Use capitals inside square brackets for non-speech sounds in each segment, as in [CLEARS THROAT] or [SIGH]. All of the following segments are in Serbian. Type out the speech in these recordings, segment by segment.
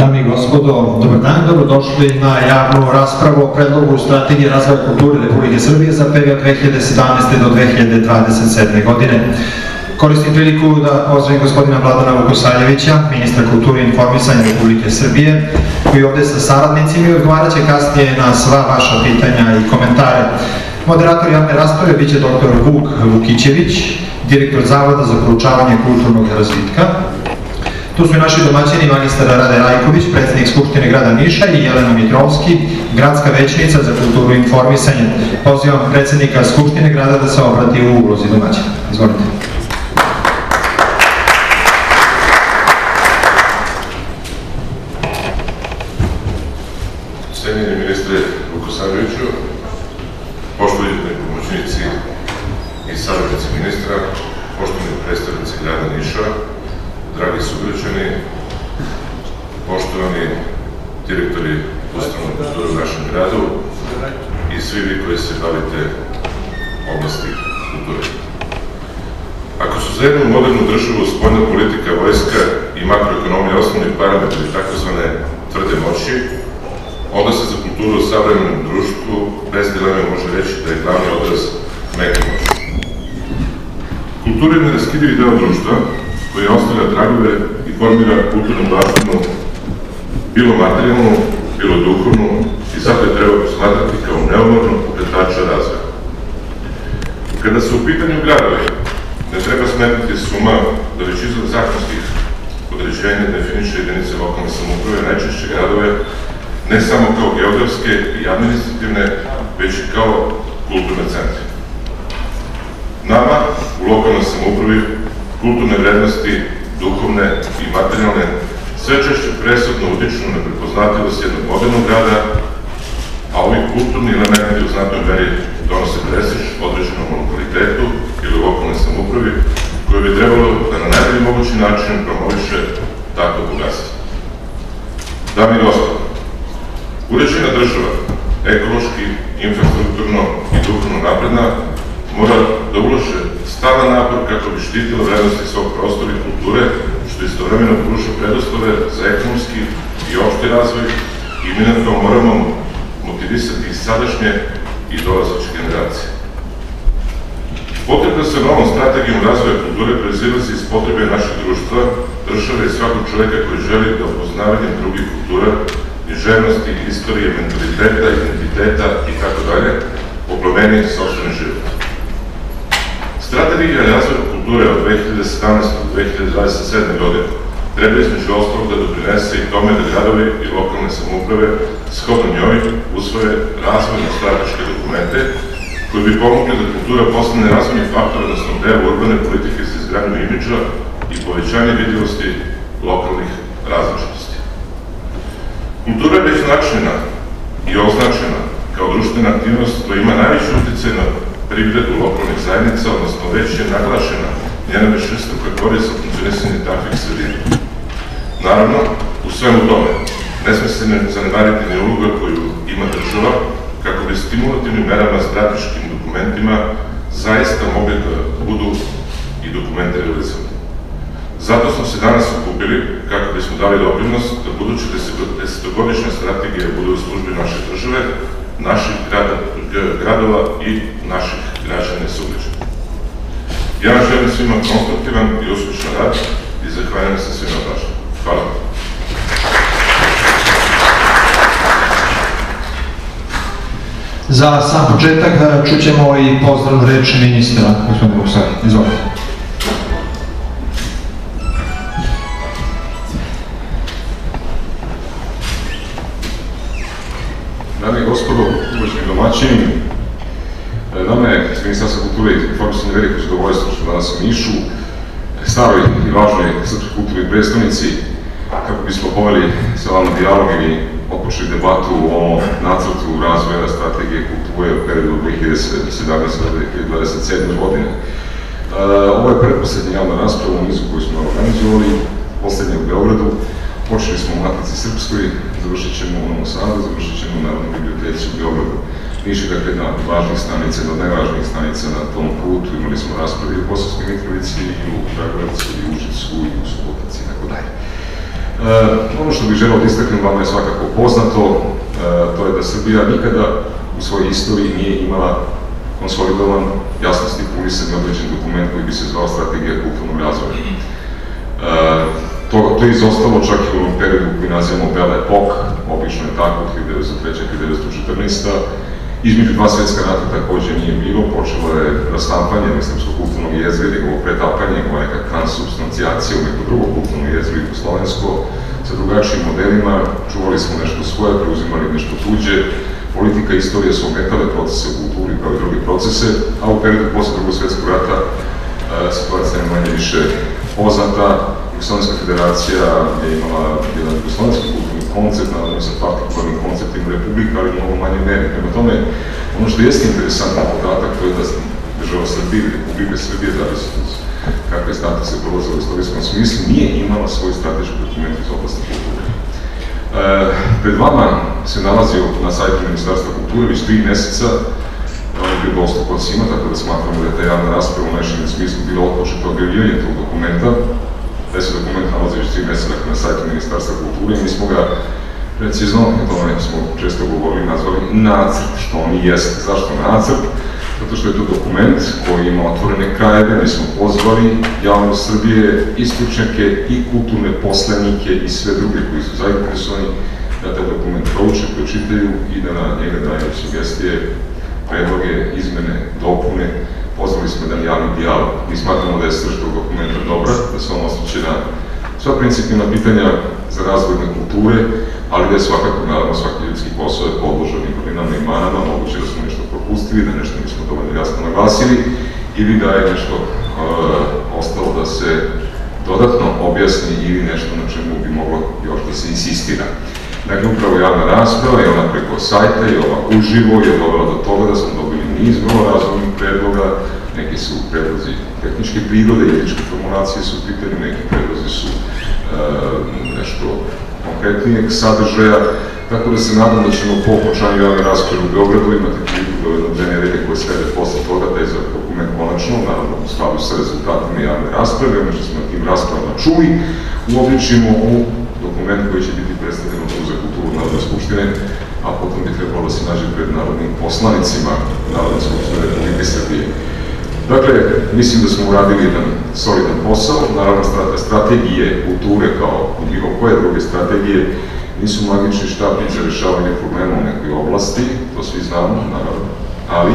Dame i gospodo, dobar dan, dobrodošli na javnu raspravu o predlogu strategije razvoja kulture Republike Srbije za period 2017. do 2027. godine. Koristim priliku da pozdravim gospodina Vladana Vukosaljevića, ministra kulture i informisanja Republike Srbije, koji ovde sa saradnicima i odgovarat će kasnije na sva vaša pitanja i komentare. Moderator javne rasprave biće dr. Vuk Vukićević, direktor Zavoda za proučavanje kulturnog razvitka, Tu su naši domaćini, magistar Rade Rajković, predsednik Skupštine grada Niša i Jelena Mitrovski, gradska većnica za kulturu i informisanje. Pozivam predsednika Skupštine grada da se obrati u ulozi domaćina. Izvolite. Cenjeni ministre Vukosavljeviću, poštovani pomoćnici i savjetnici ministra, poštovani predstavnici grada Niša, dragi sugrađani, poštovani direktori ustanova kulture u našem gradu i svi vi koji se bavite oblasti kulture. Ako su za jednu modernu državu spoljna politika, vojska i makroekonomija osnovni parametri takozvane tvrde moći, onda se za kulturu u savremenom društvu bez dileme može reći da je glavni odraz meke moći. Kultura je neraskidivi deo društva koji ostavlja tragove i formira kulturnu baštinu, bilo materijalnu, bilo duhovnu, i zato je treba posmatrati kao neumorno pokretača razvoja. Kada su u pitanju gradovi, ne treba smetiti suma da već izgled zakonskih određenja definiše jedinice lokalne samoprave, najčešće gradove, ne samo kao geografske i administrativne, već i kao kulturne centre. Nama u lokalnoj samoupravi kulturne vrednosti, duhovne i materijalne, sve češće presudno utiču na prepoznatljivost jednog modernog grada, a ovi kulturni elementi u znatnoj meri donose prestiž određenom monopolitetu ili lokalnoj samupravi, koje bi trebalo da na najbolji mogući način promoviše takvo bogatstvo. Dami i gospodo, uređena država, ekološki, infrastrukturno i duhovno napredna, mora da ulože stalan napor kako bi štitila vrednosti svog prostora i kulture, što istovremeno pruža predoslove za ekonomski i opšti razvoj i mi na to moramo motivisati i sadašnje i dolazeće generacije. Potreba sa novom strategijom razvoja kulture proizilazi iz potrebe našeg društva, države i svakog čoveka koji želi da upoznavanjem drugih kultura, književnosti, istorije, mentaliteta, identiteta i tako dalje, opromeni sobstveni život. Strategija razvoja kulture od 2017. do 2027. godine treba između ostalog da doprinese i tome da gradovi i lokalne samouprave shodno njoj usvoje razvojne strateške dokumente koji bi pomogli da kultura postane razvojni faktor, odnosno deo urbane politike za izgradnju imidža i povećanje vidljivosti lokalnih različitosti. Kultura je već značajna i označena kao društvena aktivnost koja ima najveći utjecaj na privredu lokalnih zajednica, odnosno već je naglašena njena koja korist za funkcionisanje takvih sredina. Naravno, u svemu tome, ne sme se ne zanemariti ni uloga koju ima država kako bi stimulativnim merama strateškim dokumentima zaista mogli da budu i dokumente realizovani. Zato smo se danas okupili kako bismo dali doprinos da buduće desetogodišnja strategija bude u službi naše države, naših gradova i naših građana i sugrađana. Ja želim svima konstruktivan i uspešan rad i zahvaljujem se svima pažnje. Hvala. Za sam početak čućemo i pozdrav reč ministra, gospodin Vukosavi. Izvolite. Dame i gospodo, uvaženi domaćini, nama je Ministarstva kulture i informisanja veliko zadovoljstvo što danas u Nišu, staroj i važnoj srpskoj kulturnoj predstavnici, kako bismo poveli sa vama dijalog ili otpočeli debatu o nacrtu razvoja strategije kulture u periodu 2017. do 2027. godine. Ovo je predposlednja javna rasprava u nizu koju smo organizovali, poslednja u Beogradu. Počeli smo u Matici Srpskoj, završit ćemo u Novom Sadu, završit ćemo u Narodnoj biblioteci u Beogradu. Niš je dakle jedna od važnih stanica, jedna od najvažnijih stanica na tom putu. Imali smo raspravi u Kosovskoj Mitrovici, i u Kragujevcu, i u Užicu, i u Subotici, i tako dalje. ono što bih želeo da istaknem vama je svakako poznato, e, to je da Srbija nikada u svojoj istoriji nije imala konsolidovan, jasno stipulisan i određen dokument koji bi se zvao Strategija kulturnog razvoja. E, to, to je izostalo čak i u onom periodu koji nazivamo Belle Epoque, obično je tako, 1903-1914. Između dva svetska rata takođe nije bilo, počelo je rastampanje islamskog kulturnog jezgra, njegovo pretapanje, njegovo neka transubstancijacija u neko drugo kulturno jezgro i slovensko, sa drugačijim modelima, čuvali smo nešto svoje, preuzimali nešto tuđe, politika i istorija su ometale procese u kulturi kao i druge procese, a u periodu posle drugog svetskog rata e, situacija je manje više poznata. Jugoslovenska federacija je imala jedan jugoslovenski kulturni koncept, naravno sa partikularnim konceptima republika, ali mnogo manje meri. Prema tome, ono što jeste interesantan podatak, to je da država Srbije ili Republika Srbije, zavisi od kakve statuse prolaze u istorijskom smislu, nije imala svoj strateški dokument iz oblasti kulture. E, pred vama se nalazio na sajtu Ministarstva kulture već tri meseca, bio dostupan svima, tako da smatramo da je ta javna rasprava u najšem smislu bila otpočeta objavljivanje tog dokumenta. Taj se dokument nalazi već tri meseca na sajtu Ministarstva kulture i mi smo ga precizno, o tome smo često govorili, nazvali nacrt, što on i jeste. Zašto nacrt? zato što je to dokument koji ima otvorene krajeve, mi smo pozvali javnost Srbije, istručnjake i kulturne poslanike i sve druge koji su zainteresovani da taj dokument prouče, pročitaju i da na njega daju sugestije, predloge, izmene, dopune. Pozvali smo jedan javni dijalog. Mi smatramo da je srž tog dokumenta dobra, da se on osjeća na sva principina pitanja za razvojne kulture, ali da je svakako, naravno, svaki ljudski posao je podložan i godinama i manama, moguće da smo nešto propustili, da nešto nismo dovoljno jasno naglasili, ili da je nešto uh, ostalo da se dodatno objasni ili nešto na čemu bi moglo još da se insistira. Dakle, upravo javna rasprava i ona preko sajta i ova uživo je dovela do toga da smo dobili niz vrlo razumnih predloga, neki su predlozi tehničke prirode, jezičke formulacije su u pitanju, neki predlozi su e, nešto konkretnijeg sadržaja, tako da se nadam da ćemo po okončanju javne rasprave u Beogradu imati priliku da jedno dve nedelje koje slede posle toga da je za dokument konačno, naravno u skladu sa rezultatima javne rasprave, ono što smo na tim raspravama čuli, uobličimo u dokument koji će biti predstavljen Narodne skupštine, a potom bi trebalo da se nađe pred narodnim poslanicima Narodne skupštine Republike Srbije. Dakle, mislim da smo uradili jedan solidan posao, naravno strategije kulture kao i bilo koje druge strategije nisu magični štapić za rešavanje problema u nekoj oblasti, to svi znamo, naravno, ali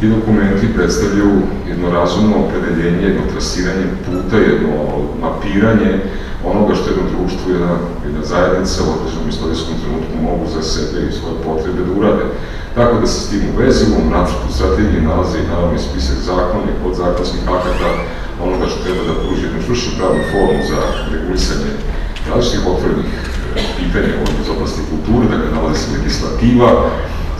ti dokumenti predstavljaju jedno razumno opredeljenje, jedno trasiranje puta, jedno mapiranje onoga što jedno društvo, jedna, jedna zajednica u određenom istorijskom trenutku mogu za sebe i svoje potrebe da urade. Tako da se s tim u vezi u ovom nacrtu strategije naravno i spisak zakona i podzakonskih akata onoga što treba da pruži jednu čvršu pravnu formu za regulisanje različitih otvorenih e, pitanja iz oblasti kulture, dakle nalazi se legislativa,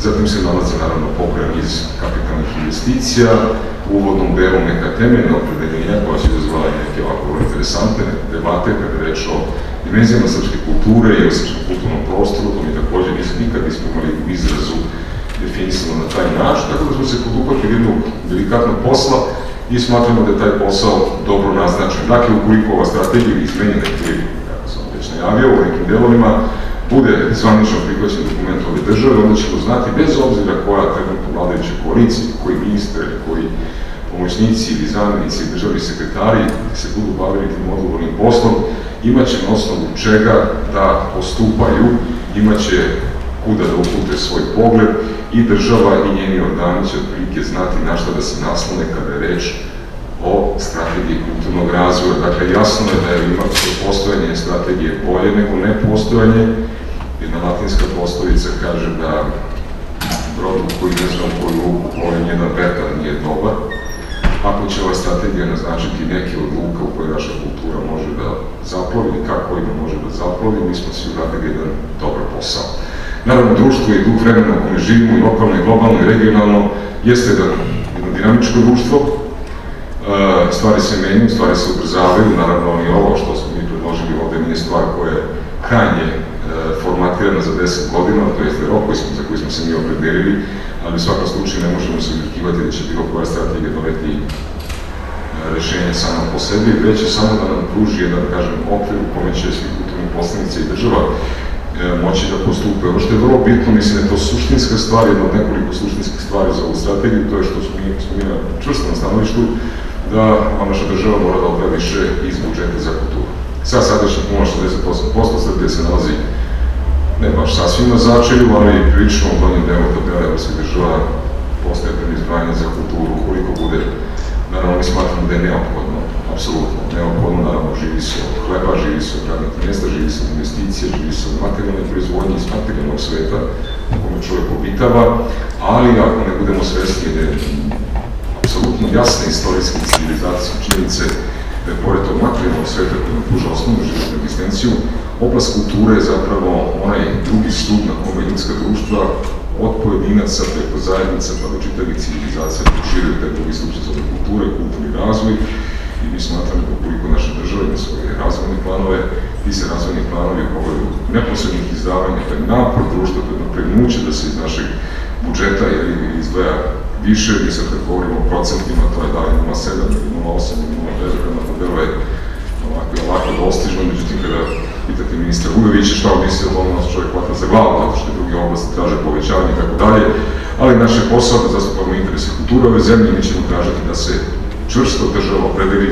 zatim se nalazi naravno pokren iz kapitalnih investicija, u uvodnom delu neka temeljna opredeljenja koja će izazvala neke ovako interesantne debate kada je reč o dimenzijama srpske kulture i o srpskom kulturnom prostoru, to mi takođe nismo nikad nismo imali u izrazu definisano na taj način, tako da smo se poduhvatili jednog delikatnog posla i smatramo da je taj posao dobro naznačen. Dakle, ukoliko ova strategija izmenjena kako sam već najavio, u nekim delovima, bude zvanično prihvaćen dokument ove države, onda ćemo znati, bez obzira koja trenutno vladajuća koalicija, koji ministar, koji pomoćnici ili zamenici, državni sekretari se budu bavili tim odgovornim poslom, imaće na osnovu čega da postupaju, imaće kuda da upute svoj pogled i država i njeni organi će otprilike znati na šta da se naslone kada je reč o strategiji kulturnog razvoja. Dakle, jasno je da je ima postojanje strategije bolje nego nepostojanje. Jedna latinska poslovica kaže da brod koji ne zna u koju luku plovi jedan vetar nije dobar. Ako će ova strategija naznačiti neke od luka u koje naša kultura može da zaplovi ili kako ima može da zaplovi, mi smo svi uradili jedan dobar posao. Naravno, društvo i duh vremena u kome živimo i lokalno i globalno i regionalno jeste da jedno dinamičko društvo, e, stvari se menju, stvari se ubrzavaju, naravno i ovo što smo mi predložili ovde nije stvar koja je krajnje e, formatirana za 10 godina, to je rok za koji smo se mi opredelili, ali u svakom slučaju ne možemo se uvrkivati da će bilo koja strategija doneti rešenje samo po sebi, već je samo da nam pruži jedan, da kažem, okvir u kome će svi kulturni poslanici i država e, moći da postupe. Ono što je vrlo bitno, mislim da je to suštinska stvar, jedna od nekoliko suštinskih stvari za ovu strategiju, to je što smo mi, smo mi na stanovištu, da naša država mora da odra više iz budžeta za kulturu. Sa sadašnjih 0,68% Srbije se nalazi ne baš sasvim na začelju, ali prilično u donjem delu tabela evropskih država postaje izdvajanje za kulturu, koliko bude, naravno mi smatramo da je neophodno, apsolutno neophodno, naravno živi se od hleba, živi se od radnih mjesta, živi se od investicije, živi se od materijalne proizvodnje iz materijalnog sveta u kome čovjek obitava, ali ako ne budemo svesni da je apsolutno jasne istorijske civilizacije, činjenice, da je pored tog materijalnog sveta koji nam pruža osnovnu životnu egzistenciju, oblast kulture je zapravo onaj drugi stup na kome ljudska društva od pojedinaca preko zajednica pa do čitavih civilizacija proširuju taj drugi stup za kulture, kulturni razvoj. I mi smatramo da ukoliko naša država ima svoje razvojne planove, ti se razvojni planovi u pogledu neposrednih izdavanja, taj napor društva, to je pregnuće da se iz našeg budžeta ili izdvaja više, mi sad kad govorimo o procentima, to je da li 0,7 ili 0,8 ili 0,9 prema modelu je ovako ovako dostižno, međutim kada pitate ministra Vujovića šta o tome, nas čovjek hvata za glavu, zato što je drugi oblasti traže povećanje i tako dalje, ali naš je posao da zastupamo interese kulture ove zemlje, mi ćemo tražiti da se čvrsto država opredeli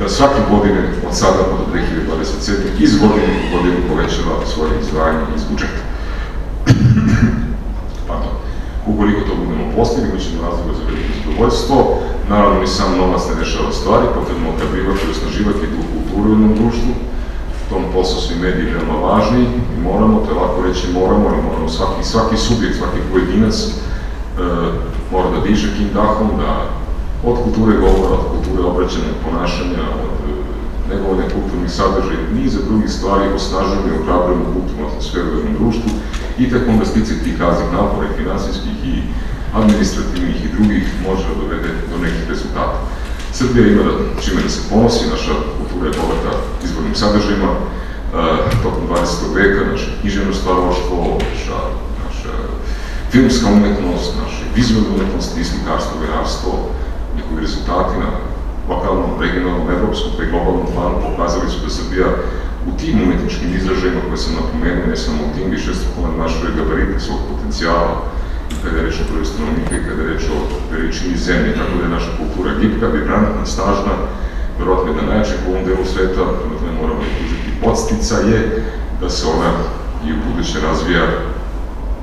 da svake godine od sada do 2027. iz godine u godinu povećava svoje izdvajanje iz budžeta. [CLEARS THROAT] Pardon. Ukoliko to budemo postigli, mi ćemo razloga za veliko zadovoljstvo. Naravno, ni sam novac ne rešava stvari, potrebno okabrivati i osnaživati duh kulturu u jednom društvu. Tom poslu su i mediji veoma važni i moramo, to je lako reći moramo, ali moramo svaki, svaki subjekt, svaki pojedinac e, mora da diže kim dahom, da od kulture govora, od kulture obraćanja, ponašanja, od e, negovanja kulturnih sadržaja i niza drugih stvari osnažujemo i ohrabrujemo kulturnu atmosferu u jednom društvu i tek onda sticaj tih raznih napora i finansijskih i administrativnih i drugih može da dovede do nekih rezultata. Srbija ima čime da se ponosi, naša kultura je bogata izvornim sadržajima, e, tokom 20. veka, naše knjiženo stvarološtvo, naša, naša filmska umetnost, naše vizualne umetnosti, slikarstvo, verarstvo, njihovi rezultati na lokalnom, regionalnom, evropskom pa i globalnom planu pokazali su da Srbija u tim umetničkim izražajima koje sam napomenuo, ne samo u tim više strukovno našoj gabarite svog potencijala, i kada je reč o broju stanovnika i kada je reč o veličini zemlje, tako da je naša kultura gipka, vibrantna, snažna, verovatno je da najjačeg u ovom delu sveta, prema tome moramo da pružiti podstica je da se ona i u buduće razvija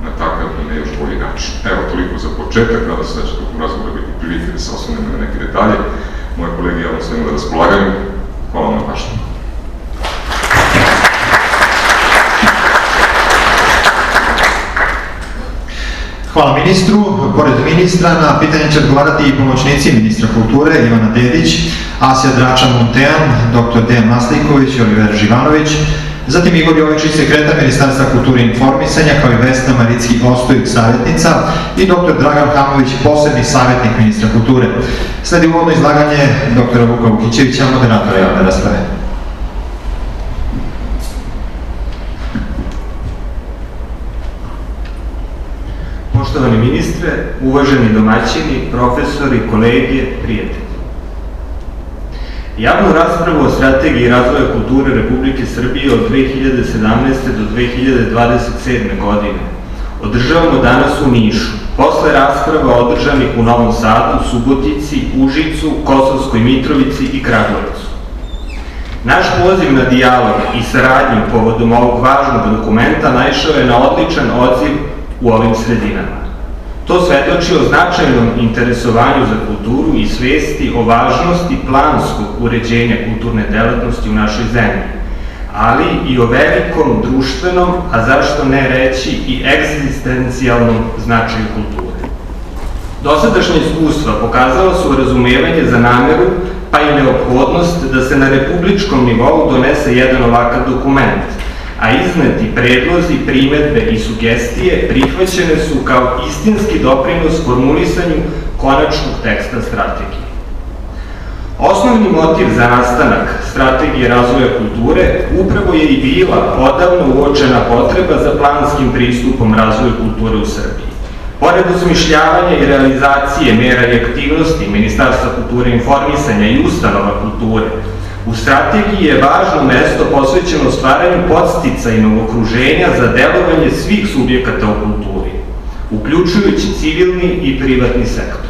na takav i na još bolji način. Evo, toliko za početak, nadam se da će tokom razgovora biti prilike da se osnovnemo na neke detalje. Moje kolege ja vam stojimo na raspolaganju. Hvala vam na pažnju. Hvala ministru. Pored ministra na pitanje će odgovarati i pomoćnici ministra kulture Ivana Dedić, Asija Dračan Montean, dr. Dejan Masliković i Oliver Živanović, zatim Igor Jovičić, sekretar Ministarstva kulture i informisanja, kao i Vesna Maricki Ostojik, savjetnica i dr. Dragan Hamović, posebni savjetnik ministra kulture. Sledi uvodno izlaganje dr. Vuka Vukićevića, moderatora javne rasprave. Poštovani ministre, uvaženi domaćini, profesori, kolege, prijatelji. Javnu raspravu o strategiji razvoja kulture Republike Srbije od 2017. do 2027. godine održavamo danas u Nišu, posle rasprava održanih u Novom Sadu, Subotici, Užicu, Kosovskoj Mitrovici i Kragujevcu. Naš poziv na dijalog i saradnju povodom ovog važnog dokumenta naišao je na odličan odziv u ovim sredinama. To svedoči o značajnom interesovanju za kulturu i svesti o važnosti planskog uređenja kulturne delatnosti u našoj zemlji, ali i o velikom društvenom, a zašto ne reći i egzistencijalnom značaju kulture. Dosadašnje iskustva pokazala su razumevanje za nameru, pa i neophodnost da se na republičkom nivou donese jedan ovakav dokument – a izneti predlozi, primetbe i sugestije prihvaćene su kao istinski doprinos formulisanju konačnog teksta strategije. Osnovni motiv za nastanak strategije razvoja kulture upravo je i bila odavno uočena potreba za planskim pristupom razvoju kulture u Srbiji. Pored osmišljavanja i realizacije mera i aktivnosti Ministarstva kulture i informisanja i ustanova kulture, u strategiji je važno mesto posvećeno stvaranju podsticajnog okruženja za delovanje svih subjekata u kulturi, uključujući civilni i privatni sektor.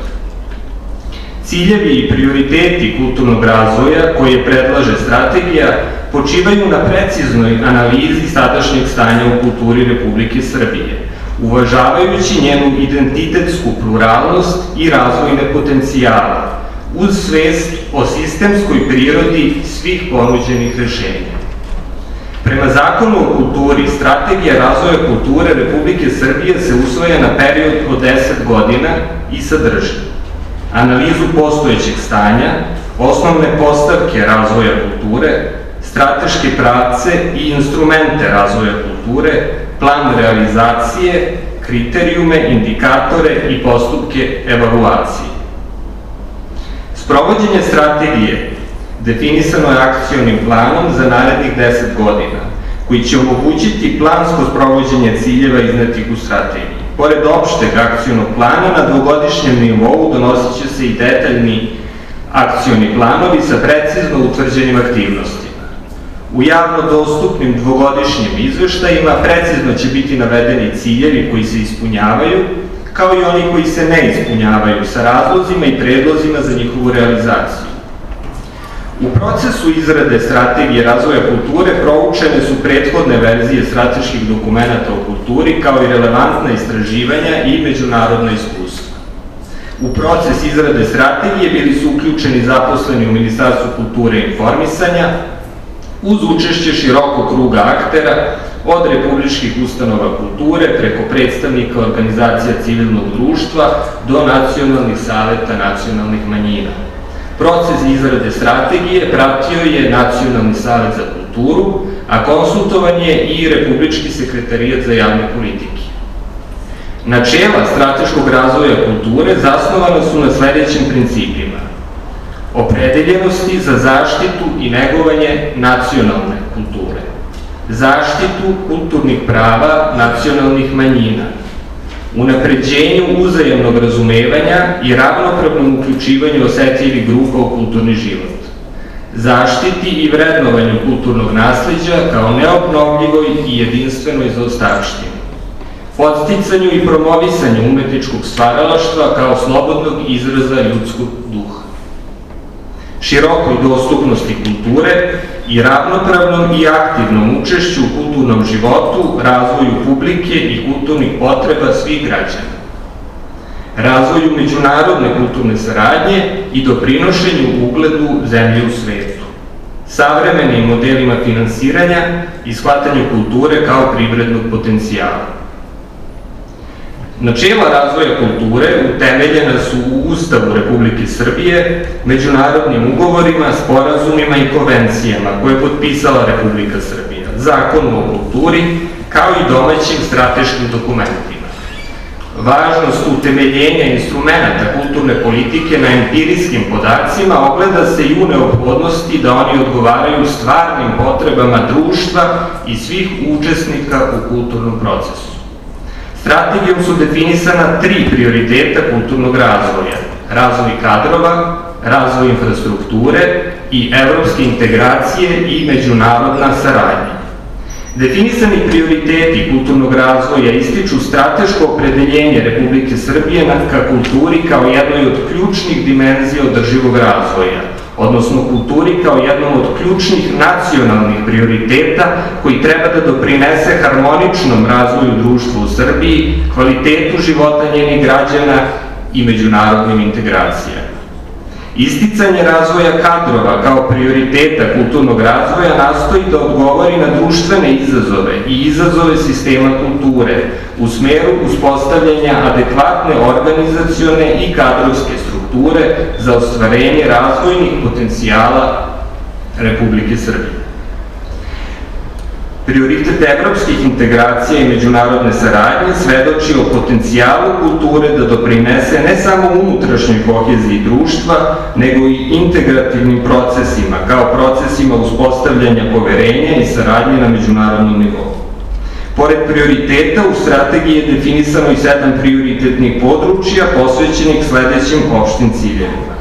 Ciljevi i prioriteti kulturnog razvoja koje predlaže strategija počivaju na preciznoj analizi sadašnjeg stanja u kulturi Republike Srbije, uvažavajući njenu identitetsku pluralnost i razvojne potencijale, uz svest o sistemskoj prirodi svih ponuđenih rešenja. Prema zakonu o kulturi, strategija razvoja kulture Republike Srbije se usvoja na period od 10 godina i sadrži analizu postojećeg stanja, osnovne postavke razvoja kulture, strateške pravce i instrumente razvoja kulture, plan realizacije, kriterijume, indikatore i postupke evaluacije. Sprovođenje strategije definisano je akcionim planom za narednih 10 godina, koji će omogućiti plansko sprovođenje ciljeva iznetih u strategiji. Pored opšteg akcionog plana, na dvogodišnjem nivou donosit će se i detaljni akcioni planovi sa precizno utvrđenim aktivnostima. U javno dostupnim dvogodišnjim izveštajima precizno će biti navedeni ciljevi koji se ispunjavaju, kao i oni koji se ne ispunjavaju sa razlozima i predlozima za njihovu realizaciju. U procesu izrade strategije razvoja kulture proučene su prethodne verzije strateških dokumenta o kulturi kao i relevantna istraživanja i međunarodna iskustva. U proces izrade strategije bili su uključeni zaposleni u Ministarstvu kulture i informisanja, uz učešće širokog kruga aktera od republičkih ustanova kulture preko predstavnika organizacija civilnog društva do nacionalnih saveta nacionalnih manjina. Proces izrade strategije pratio je Nacionalni savet za kulturu, a konsultovan je i Republički sekretarijat za javne politike. Načela strateškog razvoja kulture zasnovane su na sledećim principima opredeljenosti za zaštitu i negovanje nacionalne kulture, zaštitu kulturnih prava nacionalnih manjina, unapređenju uzajemnog razumevanja i ravnopravnom uključivanju osetljivih grupa u kulturni život, zaštiti i vrednovanju kulturnog nasleđa kao neobnovljivoj i jedinstvenoj zaostavštini, podsticanju i promovisanju umetničkog stvaralaštva kao slobodnog izraza ljudskog duha širokoj dostupnosti kulture i ravnopravnom i aktivnom učešću u kulturnom životu, razvoju publike i kulturnih potreba svih građana, razvoju međunarodne kulturne saradnje i doprinošenju ugledu zemlje u svetu, savremenim modelima finansiranja i shvatanju kulture kao privrednog potencijala. Načela razvoja kulture utemeljena su u Ustavu Republike Srbije, međunarodnim ugovorima, sporazumima i konvencijama koje je potpisala Republika Srbija, zakonu o kulturi, kao i domaćim strateškim dokumentima. Važnost utemeljenja instrumenta kulturne politike na empirijskim podacima ogleda se i u neophodnosti da oni odgovaraju stvarnim potrebama društva i svih učesnika u kulturnom procesu. Strategijom su definisana tri prioriteta kulturnog razvoja. Razvoj kadrova, razvoj infrastrukture i evropske integracije i međunarodna saradnja. Definisani prioriteti kulturnog razvoja ističu strateško opredeljenje Republike Srbije ka kulturi kao jednoj od ključnih dimenzija održivog razvoja, odnosno kulturi kao jednom od ključnih nacionalnih prioriteta koji treba da doprinese harmoničnom razvoju društva u Srbiji, kvalitetu života njenih građana i međunarodnim integracijama. Isticanje razvoja kadrova kao prioriteta kulturnog razvoja nastoji da odgovori na društvene izazove i izazove sistema kulture u smeru uspostavljanja adekvatne organizacione i kadrovske strukture za ostvarenje razvojnih potencijala Republike Srbije. Prioritet evropskih integracija i međunarodne saradnje svedoči o potencijalu kulture da doprinese ne samo unutrašnjoj koheziji društva, nego i integrativnim procesima, kao procesima uspostavljanja poverenja i saradnje na međunarodnom nivou. Pored prioriteta u strategiji je definisano i sedam prioritetnih područja posvećenih sledećim opštim ciljevima.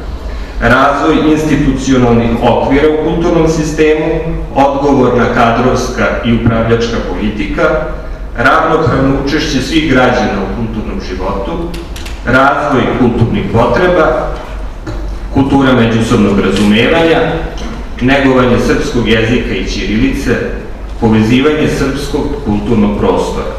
Razvoj institucionalnih okvira u kulturnom sistemu, odgovorna kadrovska i upravljačka politika, ravnopravno učešće svih građana u kulturnom životu, razvoj kulturnih potreba, kultura međusobnog razumevanja, negovanje srpskog jezika i ćirilice, povezivanje srpskog kulturnog prostora.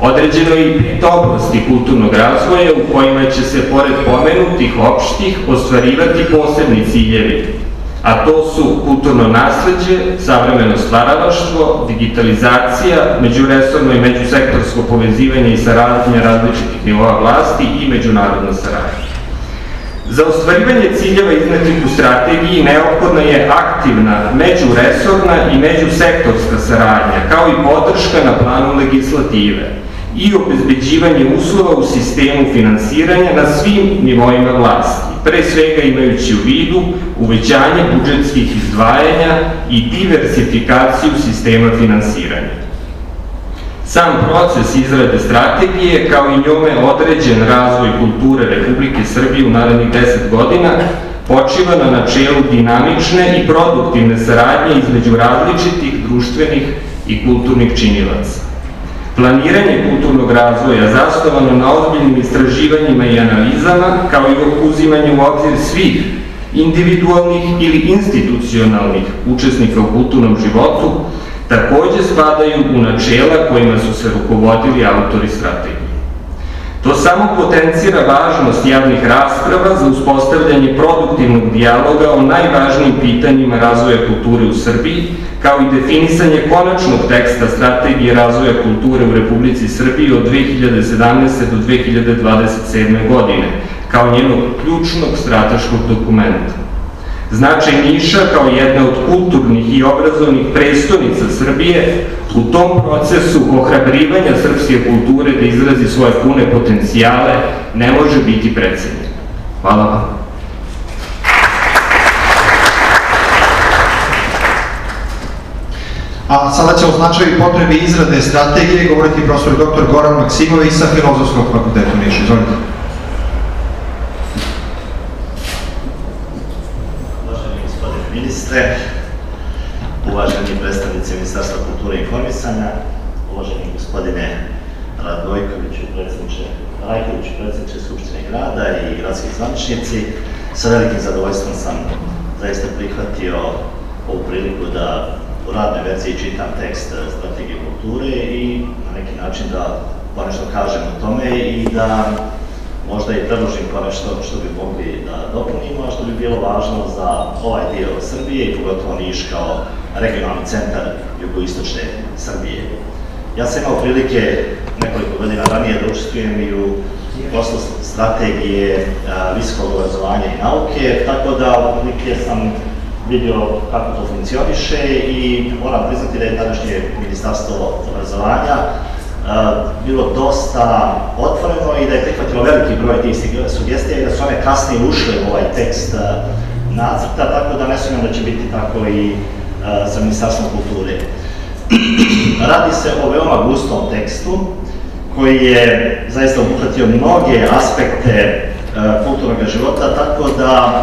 Određeno je i pet oblasti kulturnog razvoja u kojima će se, pored pomenutih opštih, ostvarivati posebni ciljevi, a to su kulturno nasledđe, savremeno stvaralaštvo, digitalizacija, međuresorno i međusektorsko povezivanje i saradnja različitih nivoa vlasti i međunarodna saradnja. Za ostvarivanje ciljeva iznetih u strategiji neophodna je aktivna međuresorna i međusektorska saradnja, kao i podrška na planu legislative i obezbeđivanje uslova u sistemu finansiranja na svim nivoima vlasti, pre svega imajući u vidu uvećanje budžetskih izdvajanja i diversifikaciju sistema finansiranja. Sam proces izrade strategije, kao i njome određen razvoj kulture Republike Srbije u narednih 10 godina, počiva na načelu dinamične i produktivne saradnje između različitih društvenih i kulturnih činilaca. Planiranje kulturnog razvoja zasnovano na ozbiljnim istraživanjima i analizama, kao i uzimanje u obzir svih individualnih ili institucionalnih učesnika u kulturnom životu, takođe spadaju u načela kojima su se rukovodili autori strategije. To samo potencira važnost javnih rasprava za uspostavljanje produktivnog dijaloga o najvažnijim pitanjima razvoja kulture u Srbiji, kao i definisanje konačnog teksta Strategije razvoja kulture u Republici Srbiji od 2017. do 2027. godine, kao njenog ključnog strateškog dokumenta. Značaj Niša kao jedna od kulturnih i obrazovnih prestonica Srbije u tom procesu ohrabrivanja srpske kulture da izrazi svoje pune potencijale ne može biti precenjen. Hvala vam. A sada će o značaju potrebi izrade strategije govoriti profesor dr. Goran Maksimović sa Filozofskog fakulteta Niša. Izvolite. Ministre, uvaženi predstavnici Ministarstva kulture i informisanja, uvaženi gospodine Radojkoviću, predsjedniče Rajkoviću, predsjedniče Skupštine grada i gradski zvaničnici, sa velikim zadovoljstvom sam zaista prihvatio ovu priliku da u radnoj verziji čitam tekst strategije kulture i na neki način da ponešto kažem o tome i da možda i predložim ponešto što bi mogli da dopunimo, a što bi bilo važno za ovaj dio Srbije i pogotovo Niš kao regionalni centar jugoistočne Srbije. Ja sam imao prilike nekoliko godina ranije da učestvujem i u poslu strategije visokog obrazovanja i nauke, tako da otprilike sam vidio kako to funkcioniše i moram priznati da je tadašnje ministarstvo obrazovanja bilo dosta otvoreno i da je prihvatilo veliki broj tih sugestija i da su one kasnije ušle u ovaj tekst nacrta, tako da ne sumnjam da će biti tako i sa Ministarstvom kulture. [CLEARS THROAT] Radi se o veoma gustom tekstu koji je zaista obuhvatio mnoge aspekte kulturnog života, tako da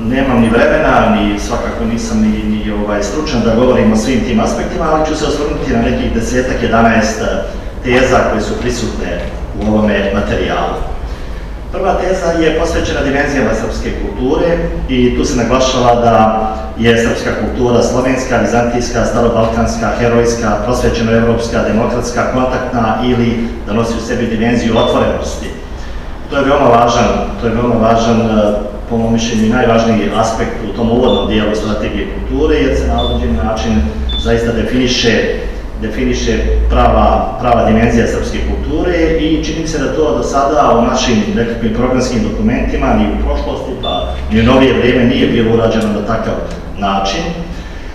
nemam ni vremena, ni svakako nisam ni, ni ovaj, stručan da govorim o svim tim aspektima, ali ću se osvrnuti na nekih desetak, 11 teza koje su prisutne u ovome materijalu. Prva teza je posvećena dimenzijama srpske kulture i tu se naglašava da je srpska kultura slovenska, vizantijska, starobalkanska, herojska, prosvećeno evropska, demokratska, kontaktna ili da nosi u sebi dimenziju otvorenosti. To je veoma važan, to je veoma važan po mom mišljenju, najvažniji aspekt u tom uvodnom dijelu strategije kulture, jer se na određeni način zaista definiše definiše prava, prava dimenzija srpske kulture i čini se da to do sada u našim nekakvim programskim dokumentima ni u prošlosti pa ni u novije vrijeme nije bilo urađeno na takav način.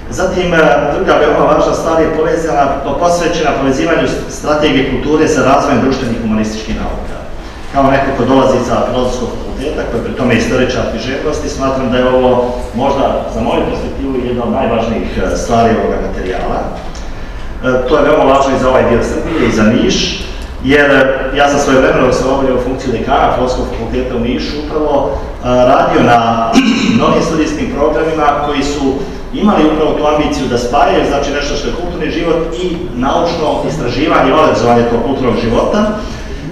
Zatim, druga veoma važna stvar je povezana, posvećena povezivanju strategije kulture sa razvojem društvenih humanističkih nauka. Kao neko ko dolazi sa filozofskog fakulteta, koji pri tome istoričar književnosti, smatram da je ovo možda za moju perspektivu jedna od najvažnijih stvari ovoga materijala. to je veoma važno i za ovaj dio Srbije i za Niš, jer ja sam svoje vremeno se obavljao funkciju dekana Filosofskog fakulteta u Nišu, upravo radio na novim studijskim programima koji su imali upravo tu ambiciju da spajaju, znači nešto što je kulturni život i naučno istraživanje i valorizovanje tog kulturnog života.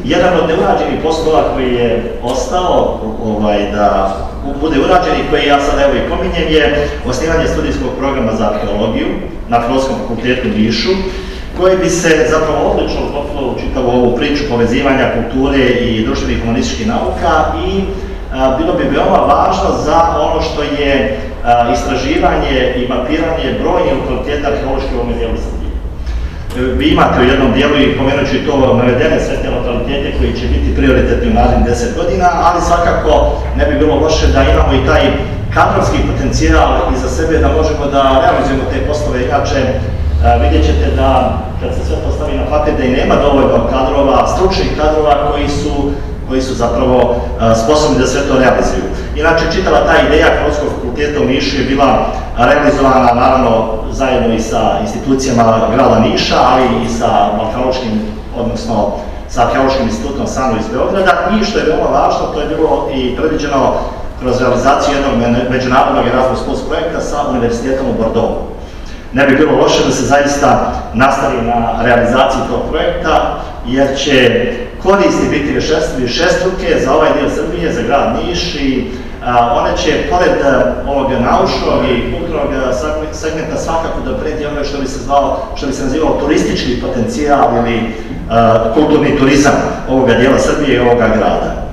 Jedan od neurađenih poslova koji je ostao ovaj, da bude urađen i koji ja sad evo i pominjem je osnivanje studijskog programa za arheologiju na Filosofskom fakultetu Nišu, koji bi se zapravo odlično uklopilo u čitavu ovu priču povezivanja kulture i društvenih humanističkih nauka i a, bilo bi veoma važno za ono što je a, istraživanje i mapiranje brojnih lokaliteta arheološke u. E, vi imate u jednom dijelu i pomenut ću i to navedene sve te lokalitete koji će biti prioritetni u narednih 10 godina, ali svakako ne bi bilo loše da imamo i taj kadrovski potencijal iza sebe da možemo da realizujemo te poslove. Inače, vidjet ćete da kad se sve postavi na papir da i nema dovoljno kadrova, stručnih kadrova koji su koji su zapravo sposobni da sve to realizuju. Inače, čitava ta ideja Filozofskog fakulteta u Nišu je bila realizovana naravno zajedno i sa institucijama grada Niša, ali i sa arheološkim, odnosno sa arheološkim institutom SANU iz Beograda i što je veoma važno, to je bilo i predviđeno kroz realizaciju jednog međunarodnog Erasmus Plus projekta sa Univerzitetom u Bordeaux ne bi bilo loše da se zaista nastavi na realizaciji tog projekta, jer će koristi biti višestruke za ovaj dio Srbije, za grad Niš i a, one će, pored ovog naučnog i kulturnog segmenta, svakako da preti ono što bi se zvao, što bi se nazivao turistički potencijal ili kulturni turizam ovoga dijela Srbije i ovoga grada.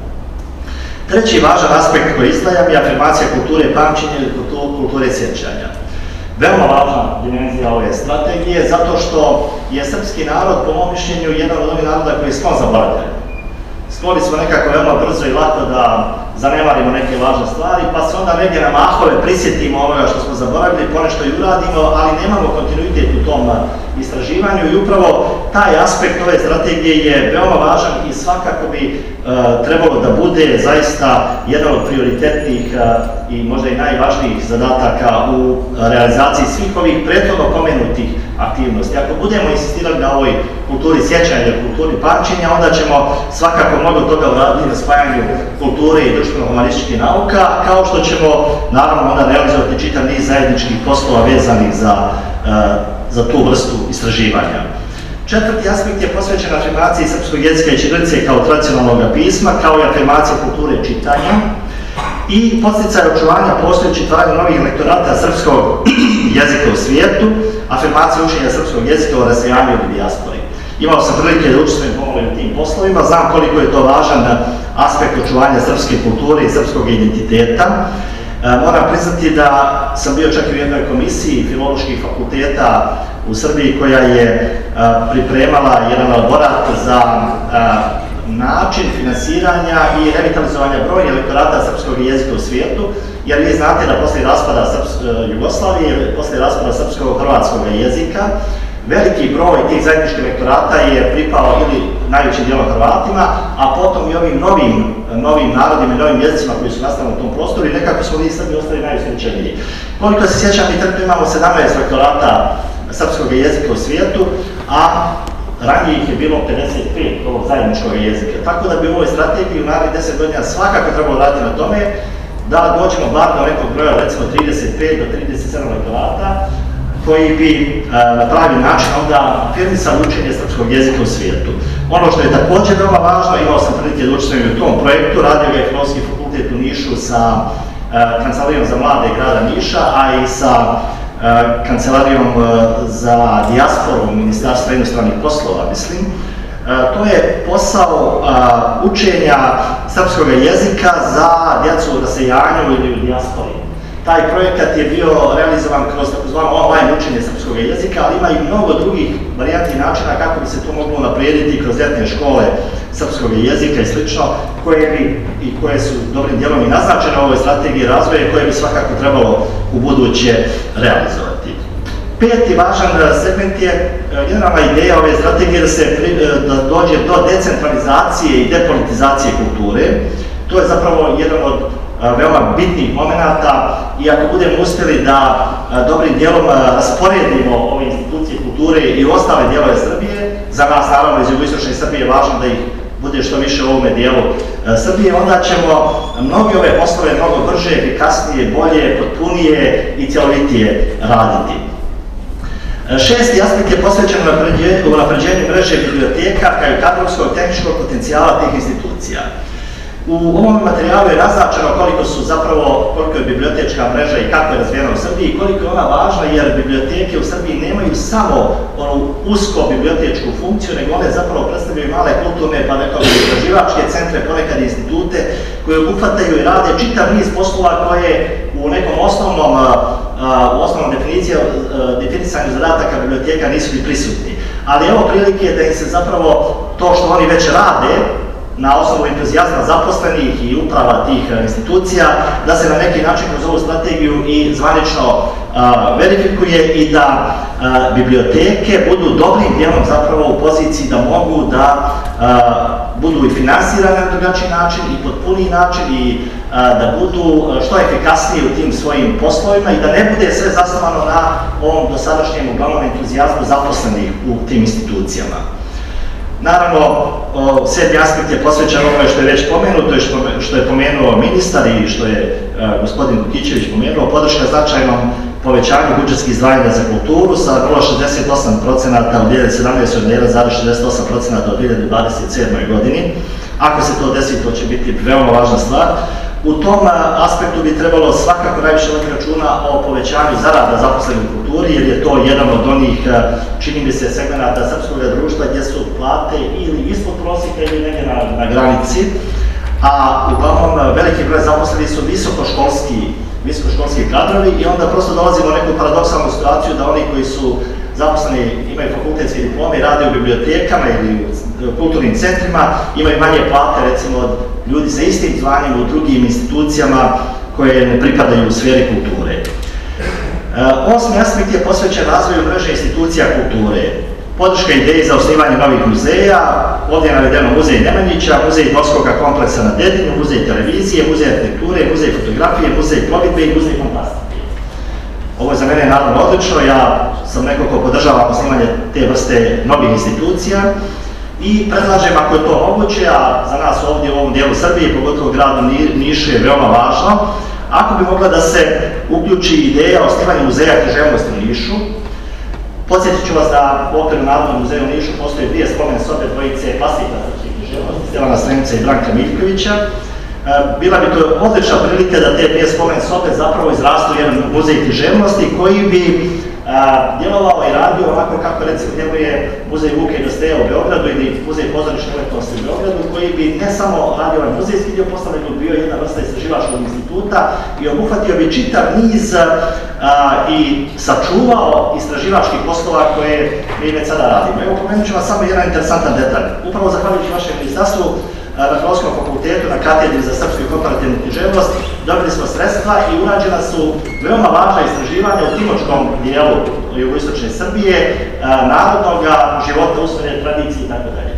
Treći važan aspekt koji izdajam je afirmacija kulture pamćenja ili kulture sjećanja veoma važna dimenzija ove strategije, zato što je srpski narod, po mom mišljenju, jedan od ovih naroda koji je sklon zaboravljaju. Skloni smo nekako veoma brzo i lako da zanemarimo neke važne stvari, pa se onda negdje na mahove prisjetimo onoga što smo zaboravili, ponešto i uradimo, ali nemamo kontinuitet u tom istraživanju i upravo taj aspekt ove strategije je veoma važan i svakako bi e, trebalo da bude zaista jedan od prioritetnih e, i možda i najvažnijih zadataka u realizaciji svih ovih prethodno pomenutih aktivnosti. Ako budemo insistirali na ovoj kulturi sjećanja kulturi pamćenja, onda ćemo svakako mnogo toga uraditi na spajanju kulture i društveno-humanističkih nauka, kao što ćemo naravno onda realizovati čitav niz zajedničkih poslova vezanih za, uh, za tu vrstu istraživanja. Četvrti aspekt je posvećen afirmaciji srpskog jezika i čirilice kao tradicionalnog pisma, kao i afirmacija kulture čitanja i posticaj očuvanja postojećih tvaranja novih lektorata srpskog [CLEARS THROAT] jezika u svijetu, afirmacija učenja srpskog jezika o rasejanju ili dijaspori. Imao sam prilike da učestvujem pomalo u tim poslovima, znam koliko je to važan aspekt očuvanja srpske kulture i srpskog identiteta. E, moram priznati da sam bio čak i u jednoj komisiji filoloških fakulteta u Srbiji koja je e, pripremala jedan elaborat za e, način finansiranja i revitalizovanja brojnih lektorata srpskog jezika u svijetu, jer vi znate da posle raspada Jugoslavije, posle raspada srpskog-hrvatskog jezika, veliki broj tih zajedničkih lektorata je pripao ili najvećim dijelom Hrvatima, a potom i ovim novim, novim narodima i novim jezicima koji su nastali u tom prostoru i nekako smo mi Srbi ostali najusrećeniji. Koliko se sjećam, mi trenutno imamo 17 lektorata srpskog jezika u svijetu, a ranije ih je bilo 55 ovog zajedničkog jezika. Tako da bi u ovoj strategiji u narednih 10 godina svakako trebalo raditi na tome da dođemo bar do nekog broja, recimo 35 do 37 lektorata, koji bi e, na pravi način onda afirmisali učenje srpskog jezika u svijetu. Ono što je također veoma važno, imao sam prilike da učestvujem u tom projektu, radio je Filozofski fakultet u Nišu sa e, Kancelarijom za mlade grada Niša, a i sa e, Kancelarijom za dijasporu Ministarstva inostranih poslova, mislim. To je posao učenja srpskog jezika za djecu u rasejanju ili u dijaspori. Taj projekat je bio realizovan kroz takozvano online učenje srpskog jezika, ali ima i mnogo drugih varijanti načina kako bi se to moglo naprijediti kroz letne škole srpskog jezika i slično, koje bi i koje su dobrim dijelom i naznačene u ovoj strategiji razvoja koje bi svakako trebalo u buduće realizovati. Peti važan segment je e, generalna ideja ove strategije da se da dođe do decentralizacije i depolitizacije kulture. To je zapravo jedan od veoma bitnih momenta i ako budemo uspjeli da dobrim dijelom rasporedimo ove institucije kulture i ostale dijelove Srbije, za nas naravno iz jugoistočne Srbije je važno da ih bude što više u ovome dijelu Srbije, onda ćemo mnogi ove poslove mnogo brže, efikasnije, bolje, potpunije i cjelovitije raditi. Šesti aspekt je posvećen unapređenju mreže biblioteka kao i kadrovskog tehničkog potencijala tih institucija. U ovom materijalu je naznačeno koliko su zapravo, koliko je bibliotečka mreža i kako je razvijena u Srbiji i koliko je ona važna jer biblioteke u Srbiji nemaju samo onu usko bibliotečku funkciju, nego one zapravo predstavljaju male kulturne, pa nekako istraživačke centre, ponekad institute koje obuhvataju i rade čitav niz poslova koje u nekom osnovnom, u osnovnom definisanju zadataka biblioteka nisu ni prisutni. Ali evo prilike da im se zapravo to što oni već rade, na osnovu entuzijazma zaposlenih i uprava tih e, institucija, da se na neki način kroz ovu strategiju i zvanično a, verifikuje i da a, biblioteke budu dobrim dijelom zapravo u poziciji da mogu da budu i finansirane na drugačiji način i potpuniji način i da budu što efikasniji u tim svojim poslovima i da ne bude sve zasnovano na ovom dosadašnjem uglavnom entuzijazmu zaposlenih u tim institucijama. Naravno, sedmi aspekt je posvećan onome što je već pomenuto i što, što je pomenuo ministar i što je uh, gospodin Dukićević pomenuo, podrška značajnom povećanju budžetskih izdvajanja za kulturu sa 0,68% u 2017. na 1,68% u 2027. godini. Ako se to desi, to će biti veoma važna stvar. U tom aspektu bi trebalo svakako najviše voditi računa o povećanju zarada zaposlenih u kulturi, jer je to jedan od onih, čini mi se, segmenata srpskog društva gdje su plate ili ispod prosjeka ili negdje na, na granici, a uglavnom veliki broj zaposlenih su visokoškolski, visokoškolski kadrovi i onda prosto dolazimo u neku paradoksalnu situaciju da oni koji su zaposleni imaju fakultetske diplome i rade u bibliotekama ili u kulturnim centrima, imaju manje plate recimo od ljudi sa istim zvanjem u drugim institucijama koje ne pripadaju u sferi kulture. E, osmi aspekt je posvećen razvoju mreže institucija kulture. Podrška ideji za osnivanje novih muzeja, ovdje je navedeno muzej Nemanjića, muzej Dvorskog kompleksa na Dedinju, muzej televizije, muzej arhitekture, muzej fotografije, muzej plovidbe i muzej fantastike. Ovo je za mene naravno odlično, ja sam neko ko podržava osnivanje te vrste novih institucija i predlažem ako je to moguće, a za nas ovdje u ovom dijelu Srbije, pogotovo gradu Nišu je veoma važno, ako bi mogla da se uključi ideja o osnivanju muzeja književnosti u Nišu, Podsjetit ću vas da u okviru Narodnog muzeja u Nišu postoji dvije spomene sobe dvojice klasika srpske književnosti, Stelana Sremca i Branka Miljkovića. E, bila bi to odlična prilika da te dvije spomene sobe zapravo izrastu jedan muzej književnosti koji bi djelovao i radio onako kako recimo djeluje muzej Vuke i Dosteja u Beogradu ili muzej pozorišne umetnosti u Beogradu, koji bi ne samo radio ovaj muzejski dio posla, bio jedna vrsta istraživačkog instituta i obuhvatio bi čitav niz a, i sačuvao istraživačkih poslova koje mi već sada radimo. Evo pomenut ću vam samo jedan interesantan detalj. Upravo zahvaljujući vašem ministarstvu, na Filosofskom fakultetu na katedri za srpsku i komparativnu književnost dobili smo sredstva i urađena su veoma važna istraživanja u Timočkom dijelu jugoistočne Srbije, narodnog života, usmene tradicije i tako dalje.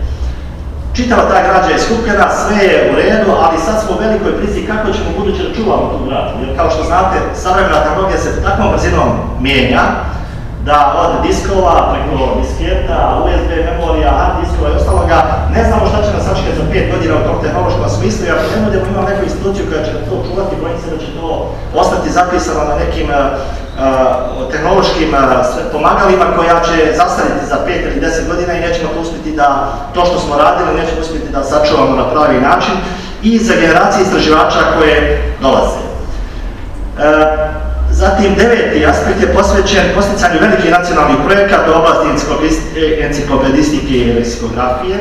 Čitava ta građa je skupljena, sve je u redu, ali sad smo u velikoj prizi kako ćemo buduće da čuvamo tu građu. Jer kao što znate, savremena tehnologija se takvom brzinom mijenja, da od diskova preko disketa, USB memorija, hard diskova i ostaloga, ne znamo šta će nas sačekati 5 godina u tom tehnološkom smislu i ako ne budemo imali neku instituciju koja će to čuvati, bojim se da će to ostati zapisano na nekim uh, tehnološkim uh, pomagalima koja će zastariti za 5 ili 10 godina i nećemo to uspjeti da to što smo radili nećemo uspjeti da sačuvamo na pravi način i za generacije istraživača koje dolaze. Uh, Zatim, deveti aspekt je posvećen posticanju velikih nacionalnih projekata u oblasti enciklopedistike i leksikografije.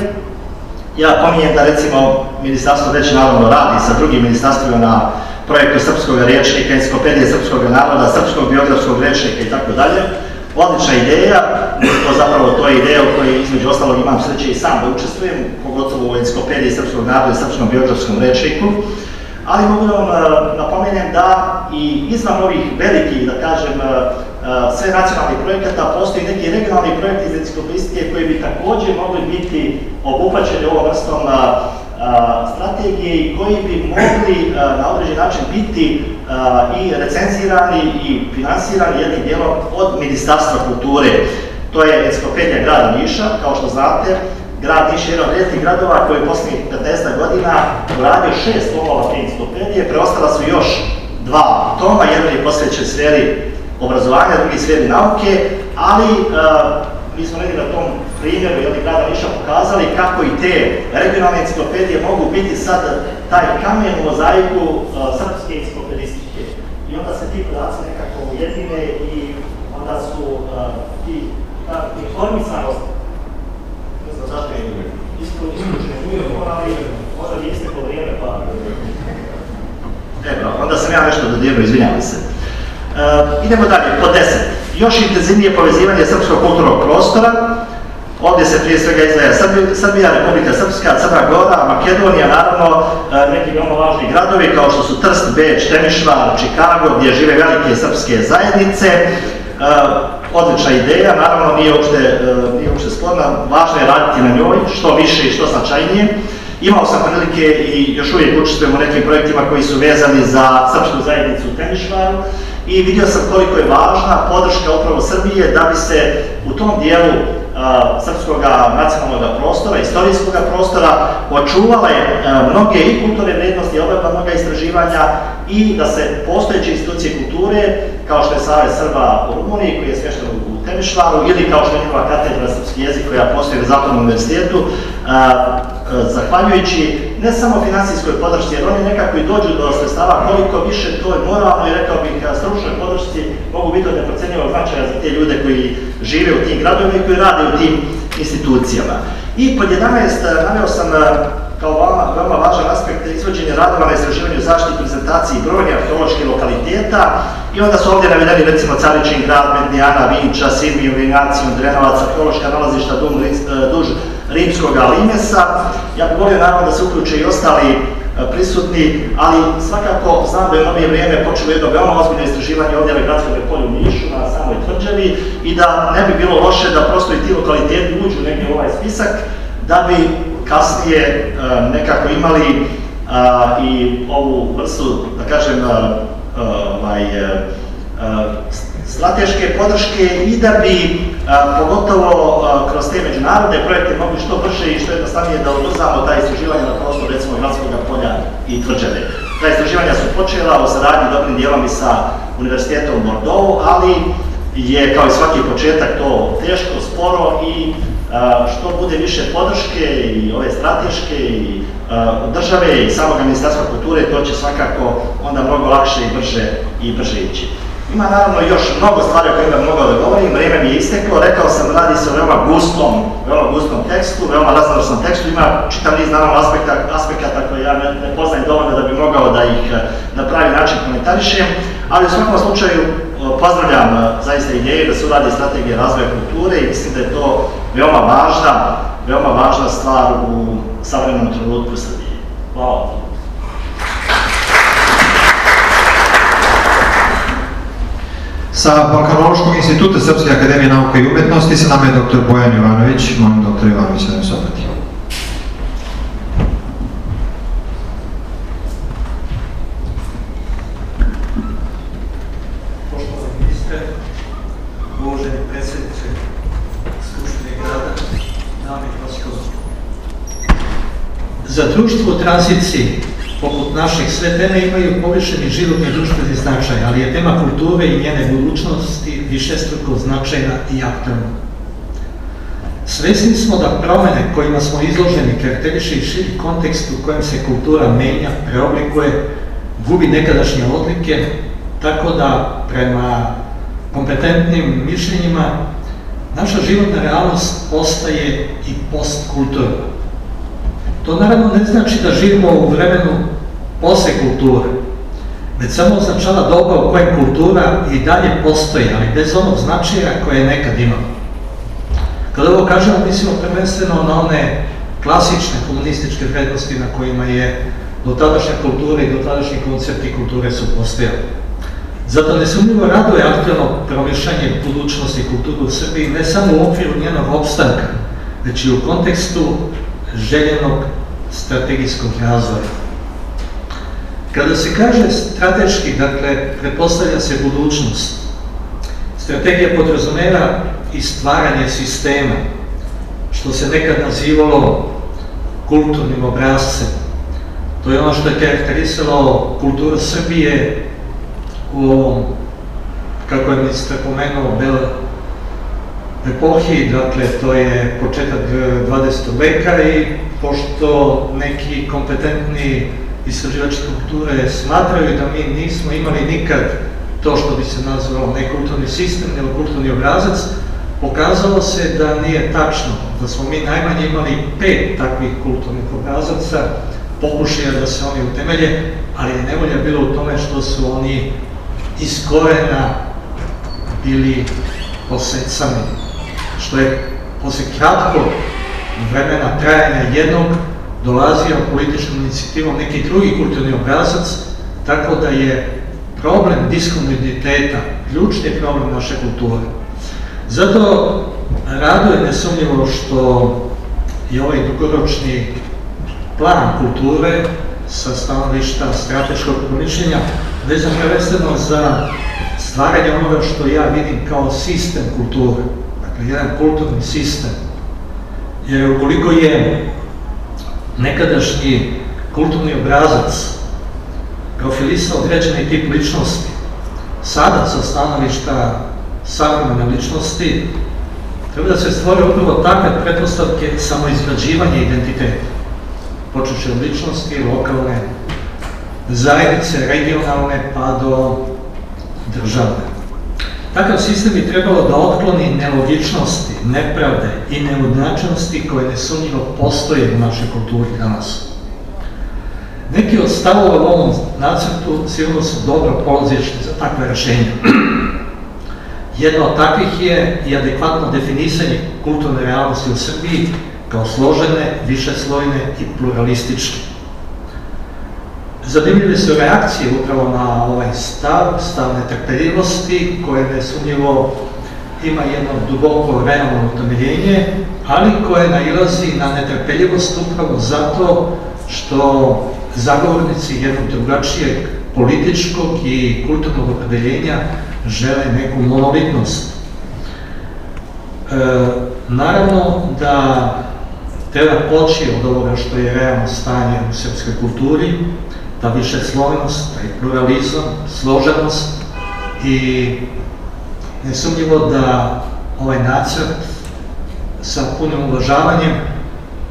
Ja pominjem da recimo ministarstvo već naravno radi sa drugim ministarstvima na projektu srpskog rečnika, enciklopedije srpskog naroda, srpskog biografskog rečnika i tako dalje. Odlična ideja, to zapravo to je ideja u kojoj između ostalog imam sreće i sam da učestvujem, pogotovo u enciklopediji srpskog naroda i srpskom biografskom rečniku ali mogu da vam uh, napomenem da i izvan ovih velikih, da kažem, uh, sve nacionalnih projekata, postoji neki regionalni projekt iz enciklopedistike koji bi takođe mogli biti obuhvaćeni ovom vrstom strategije i koji bi mogli na određen način biti i recenzirani i finansirani jednim dijelom od Ministarstva kulture. To je enciklopedija grada Niša, kao što znate, grad Niš je jedan od rijetkih gradova koji je posljednjih 15 godina uradio šest tomova te enciklopedije, preostala su još dva toma, jedan je posvećen sferi obrazovanja, drugi sferi nauke, ali uh, mi smo negdje na tom primjeru jeli, grada Niša pokazali kako i te regionalne enciklopedije mogu biti sad taj kamen u mozaiku uh, srpske enciklopedistike. I onda se ti podaci nekako ujedine i onda su uh, ti, ta informisanost, ne znam zašto je isključen uvijek, ali možda bi isteklo vrijeme, pa... Evo, onda sam ja nešto dodijelio, izvinjavam se. Uh, idemo dalje, po 10. Još intenzivnije povezivanje srpskog kulturnog prostora. Ovdje se prije svega izdaje Srbija, Srbija, Republika Srpska, Crna Gora, Makedonija, naravno uh, neki veoma važni gradovi kao što su Trst, Beč, Temišvar, Čikago, gdje žive velike srpske zajednice. Uh, odlična ideja, naravno nije uopšte, nije uopšte sporna, važno je raditi na njoj, što više i što značajnije. Imao sam prilike i još uvijek učestvujem u nekim projektima koji su vezani za srpsku zajednicu u Temišvaru i vidio sam koliko je važna podrška upravo Srbije da bi se u tom dijelu srpskog nacionalnog prostora, istorijskog prostora, očuvale mnoge i kulturne vrednosti, obavila mnoga istraživanja i da se postojeće institucije kulture, kao što je Savez Srba u Rumuniji, koji je smješten u Temišvaru, ili kao što je njegova katedra srpski jezik koja postoji na Zapadnom univerzitetu, zahvaljujući ne samo finansijskoj podršci, jer oni nekako i dođu do sredstava koliko više toj moralno i rekao bih stručnoj podršci mogu biti od neprocenjivog značaja za te ljude koji žive u tim gradovima i koji rade u tim institucijama. I pod 11 naveo sam kao veoma, veoma važan aspekt izvođenja radova na istraživanju zaštiti prezentaciji brojnih arheoloških lokaliteta i onda su ovdje navedeni recimo Caričin grad, Mednijana, Vinča, Sirmiju, Vinacijum, Drenovac, arheološka nalazišta Dum, duž rimskog limesa. Ja bih volio naravno da se uključe i ostali prisutni, ali svakako znam da je u novije vrijeme počelo jedno veoma ozbiljno istraživanje ovdje na gradskog polju Nišu, na samoj tvrđavi i da ne bi bilo loše da prosto i ti lokaliteti uđu negdje u ovaj spisak, da bi kasnije nekako imali i ovu vrstu, da kažem, ovaj, strateške podrške i da bi pogotovo kroz te međunarodne projekte mogli što brže i što jednostavnije da oduzamo ta istraživanja na prostoru recimo Gradskog polja i tvrđave. Ta istraživanja su počela u saradnji dobrim dijelom i sa Univerzitetom Bordeaux, ali je kao i svaki početak to teško, sporo i što bude više podrške i ove strateške i države i samog ministarstva kulture, to će svakako onda mnogo lakše i brže i brže ići. Ima naravno još mnogo stvari o kojima mogao da govorim, vreme mi je isteklo, rekao sam radi se o veoma gustom, veoma gustom tekstu, veoma raznovrstnom tekstu, ima čitav niz naravno aspekta, aspekata koje ja ne, ne poznajem dovoljno da bi mogao da ih na pravi način komentarišem, ali u svakom slučaju pozdravljam zaista ideju da se uradi strategija razvoja kulture i mislim da je to veoma važna, veoma važna stvar u savremenom trenutku u Srbiji. Hvala. Sa Balkanološkog instituta Srpske akademije nauka i umetnosti sa nama je dr. Bojan Jovanović. Molim dr. Jovanović da nam se obrati. Za društvo u tranziciji poput naših sve teme imaju povišeni životni društveni značaj, ali je tema kulture i njene budućnosti višestruko značajna i aktualna. Svesni smo da promene kojima smo izloženi karakteriše i širi kontekst u kojem se kultura menja, preoblikuje, gubi nekadašnje odlike, tako da prema kompetentnim mišljenjima naša životna realnost postaje i postkulturna. To naravno ne znači da živimo u vremenu posle kulture, već samo označava doba u kojem kultura i dalje postoji, ali bez onog značaja koje je nekad imao. Kada ovo kažemo, mislimo prvenstveno na one klasične komunističke vrednosti na kojima je dotadašnja kultura i dotadašnji koncepti kulture su postojali. Zato nesumljivo raduje aktualno promišljanje budućnosti kulture u Srbiji ne samo u okviru njenog opstanka, već i u kontekstu željenog strategijskog razvoja. Kada se kaže strateški, dakle, prepostavlja se budućnost. Strategija podrazumeva i stvaranje sistema, što se nekad nazivalo kulturnim obrazcem. To je ono što je karakterisalo kulturu Srbije u ovom, kako je ministar pomenuo, bel epohi, dakle to je početak 20. veka i pošto neki kompetentni istraživači kulture smatraju da mi nismo imali nikad to što bi se nazvalo ne kulturni sistem, nego kulturni obrazac, pokazalo se da nije tačno, da smo mi najmanje imali pet takvih kulturnih obrazaca, pokušaja da se oni utemelje, ali je nevolja bilo u tome što su oni iz korena bili posecani, što je posle kratko vremena trajanja jednog dolazio političkom inicijativom neki drugi kulturni obrazac, tako da je problem diskontinuiteta ključni problem naše kulture. Zato raduje nesumnjivo što je ovaj dugoročni plan kulture sa stanovišta strateškog promišljenja vezan prvenstveno za stvaranje onoga što ja vidim kao sistem kulture, dakle jedan kulturni sistem. Jer ukoliko je nekadašnji kulturni obrazac profilisao određeni tip ličnosti, sada sa stanovišta savremene ličnosti treba da se stvore upravo takve pretpostavke samoizgrađivanja identiteta, počeće od ličnosti, lokalne, zajednice, regionalne, pa do državne. Takav sistem bi trebalo da otkloni nelogičnosti, nepravde i neudnačnosti koje nesumnjivo postoje u našoj kulturi danas. Neki od stavova u ovom nacrtu sigurno su dobro polazišni za takve rešenja. Jedno od takvih je i adekvatno definisanje kulturne realnosti u Srbiji kao složene, višeslojne i pluralističke. Zanimljive su reakcije upravo na ovaj stav, stav netrpeljivosti, koje nesumnjivo ima jedno duboko realno utemeljenje, ali koje nailazi na netrpeljivost upravo zato što zagovornici jednog drugačijeg političkog i kulturnog opredeljenja žele neku monolitnost. E, naravno da treba poći od ovoga što je realno stanje u srpskoj kulturi, ta višeslovnost, taj pluralizam, složenost i nesumnjivo da ovaj nacrt sa punim uvažavanjem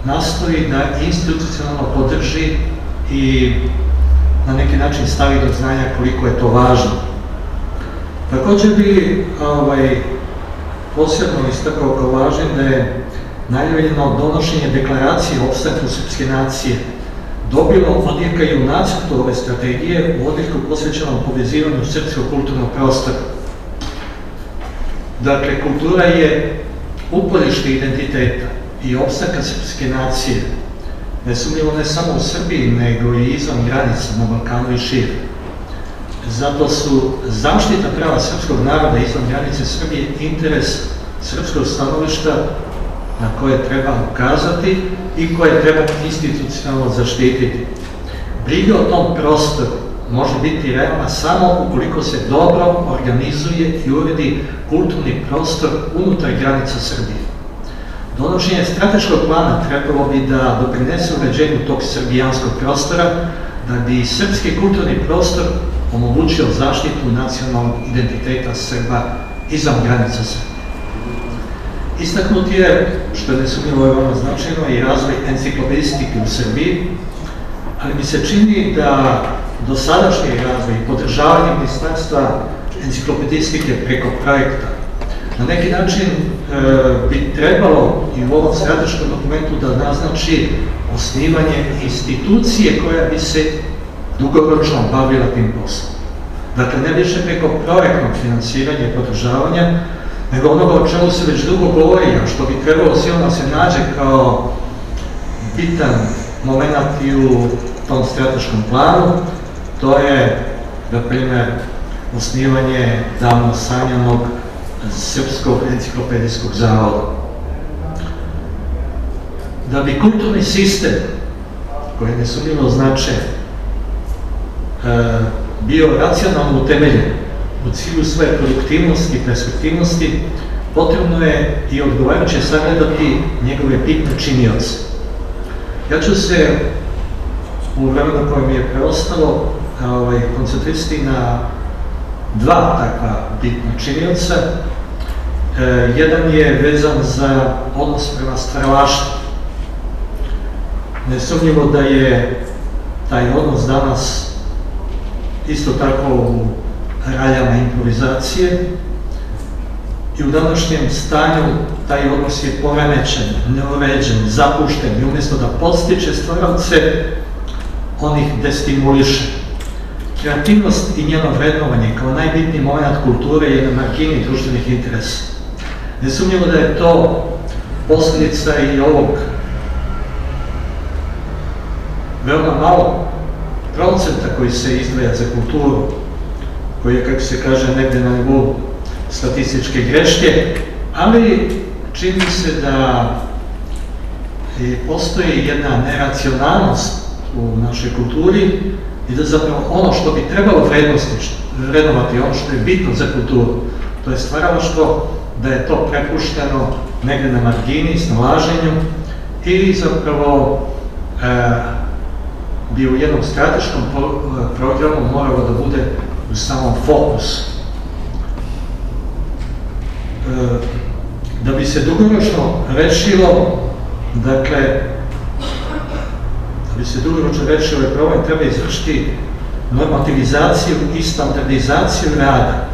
nastoji da institucionalno podrži i na neki način stavi do znanja koliko je to važno. Također bi ovaj, posebno istakao kao važno da je najavljeno donošenje deklaracije o opstanku srpske nacije dobilo odjeka i u nacrtu ove strategije u odjeku posvećenom povezivanju srpskog kulturnog prostora. Dakle, kultura je uporište identiteta i opstanka srpske nacije, nesumnjivo ne samo u Srbiji, nego i izvan granica na Balkanu i šire. Zato su zaštita prava srpskog naroda izvan granice Srbije interes srpskog stanovišta na koje treba ukazati i koje treba institucionalno zaštititi. Briga o tom prostoru može biti realna samo ukoliko se dobro organizuje i uredi kulturni prostor unutar granica Srbije. Donošenje strateškog plana trebalo bi da doprinese uređenju tog srbijanskog prostora, da bi srpski kulturni prostor omogućio zaštitu nacionalnog identiteta Srba izvan granica Srbije. Istaknut je, što je nesumnjivo je veoma značajno, i razvoj enciklopedistike u Srbiji, ali mi se čini da dosadašnji razvoj i podržavanje ministarstva enciklopedistike preko projekta na neki način e, bi trebalo i u ovom strateškom dokumentu da naznači osnivanje institucije koja bi se dugoročno bavila tim poslom. Dakle, ne više preko projektnog finansiranja i podržavanja, nego onoga o čemu se već dugo govori, a što bi trebalo silno se nađe kao bitan moment i u tom strateškom planu, to je, na primer, osnivanje davno sanjanog Srpskog enciklopedijskog zavoda. Da bi kulturni sistem, koji je nesumnjivo značaj, e, bio racionalno utemeljen u cilju svoje produktivnosti i perspektivnosti, potrebno je i odgovarajuće sagledati njegove bitne činioce. Ja ću se u vremenu koje mi je preostalo ovaj, koncentrisati na dva takva bitna činioca. E, jedan je vezan za odnos prema stvaralaštvu. Nesumnjivo da je taj odnos danas isto tako u raljama improvizacije i u današnjem stanju taj odnos je poremećen, neuređen, zapušten i umjesto da postiče stvaravce, on ih destimuliše. Kreativnost i njeno vrednovanje kao najbitniji moment kulture je na margini društvenih interesa. Nesumnjivo da je to posljedica i ovog veoma malo procenta koji se izdvaja za kulturu, koji je, kako se kaže, negde na nivou statističke greške, ali čini se da postoji jedna neracionalnost u našoj kulturi i da zapravo ono što bi trebalo vrednovati, ono što je bitno za kulturu, to je stvaralaštvo, da je to prepušteno negde na margini, snalaženju ili zapravo e, bi u jednom strateškom programu moralo da bude u samom fokusu. E, da bi se dugoročno rešilo, dakle, da bi se dugoročno rešio ovaj problem, treba izvršiti normativizaciju i standardizaciju rada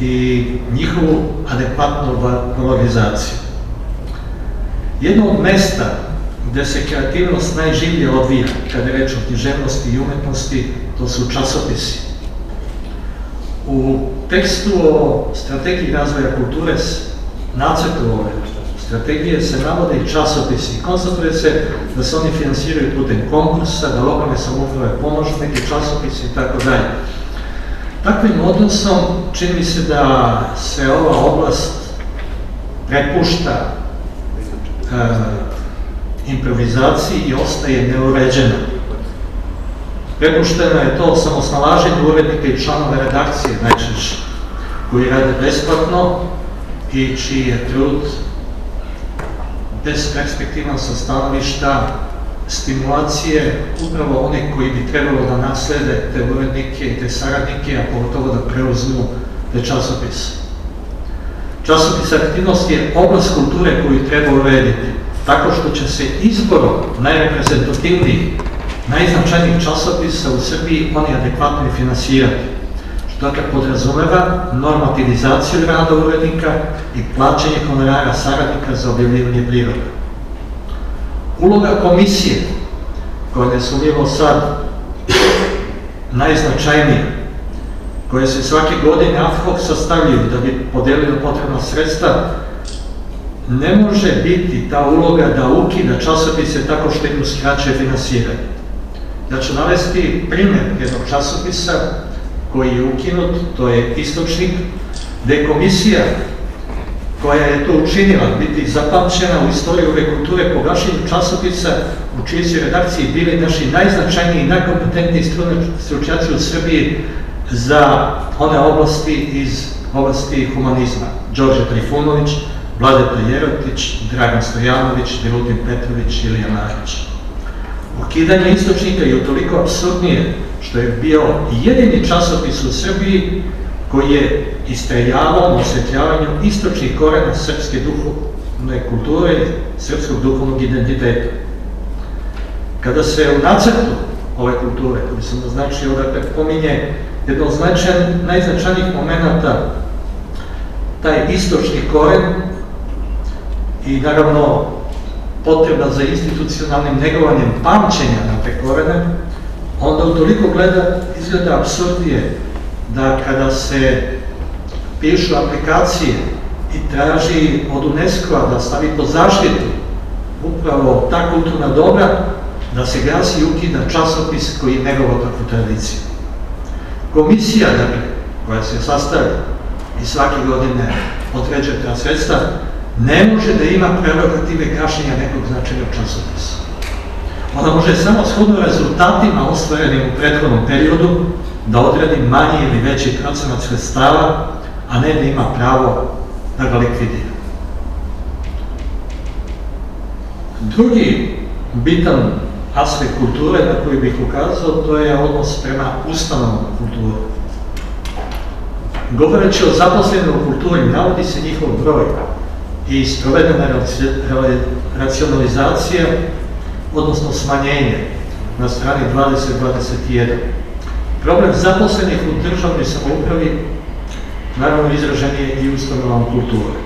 i njihovu adekvatnu valorizaciju. Jedno od mesta gde se kreativnost najživlje odvija, kada je reč o književnosti i umetnosti, to su časopisi. U tekstu o strategiji razvoja kulture, nacrtu ove strategije, se navode i časopisi. Konstatuje se da se oni finansiraju putem konkursa, da lokalne samouprave pomožu neki časopisi i tako dalje. Takvim odnosom čini se da se ova oblast prepušta e, improvizaciji i ostaje neuređena. Prepušteno je to samosnalaženje urednika i članove redakcije najčešće, koji rade besplatno i čiji je trud besperspektivan sa stanovišta stimulacije upravo one koji bi trebalo da naslede te urednike i te saradnike, a pogotovo da preuzmu te časopise. Časopis aktivnost je oblast kulture koju treba urediti, tako što će se izborom najreprezentativnijih, najznačajnijih časopisa u Srbiji oni adekvatno i finansirati, što dakle podrazumeva normativizaciju rada urednika i plaćanje honorara saradnika za objavljivanje priroda. Uloga komisije, koja je sumljivo sad najznačajnija, koje se svake godine ad hoc da bi podelili potrebna sredstva, ne može biti ta uloga da ukida časopise tako što im uskraćuje finansiranje. Ja ću navesti primjer jednog časopisa koji je ukinut, to je istočnik, gde komisija koja je to učinila biti zapamćena u istoriju ove kulture po gašenju časopisa u čiji su redakciji bili naši najznačajniji i najkompetentniji stručnjaci u Srbiji za one oblasti iz oblasti humanizma. Đorđe Trifunović, Vladeta Jerotić, Dragan Stojanović, Milutin Petrović, Ilija Marić. Ukidanje istočnika je toliko absurdnije što je bio jedini časopis u Srbiji koji je istrejavao na osvetljavanju istočnih korena srpske duhovne kulture i srpskog duhovnog identiteta. Kada se u nacrtu ove kulture, koji sam naznačio, dakle, pominje jedno od najznačajnijih momenta taj istočni koren i naravno potreba za institucionalnim negovanjem pamćenja na te korene, onda u toliko gleda, izgleda absurdije da kada se pišu aplikacije i traži od UNESCO-a da stavi pod zaštitu upravo ta kulturna dobra, da se gasi i ukida časopis koji je negovao takvu tradiciju. Komisija, dakle, koja se sastavlja i svake godine određuje ta sredstva, ne može da ima prerogative gašenja nekog značajnog časopisa. Ona može samo shodno rezultatima ostvarenim u prethodnom periodu da odredi manji ili veći procenat sredstava, a ne da ima pravo da ga likvidira. Drugi bitan aspekt kulture na koji bih ukazao, to je odnos prema ustanovom kulturi. Govoreći o zaposlenim u kulturi, navodi se njihov broj i sprovedena racionalizacija, odnosno smanjenje na strani 20-21. Problem zaposlenih u državnoj samoupravi naravno izražen je i ustanovom kulture.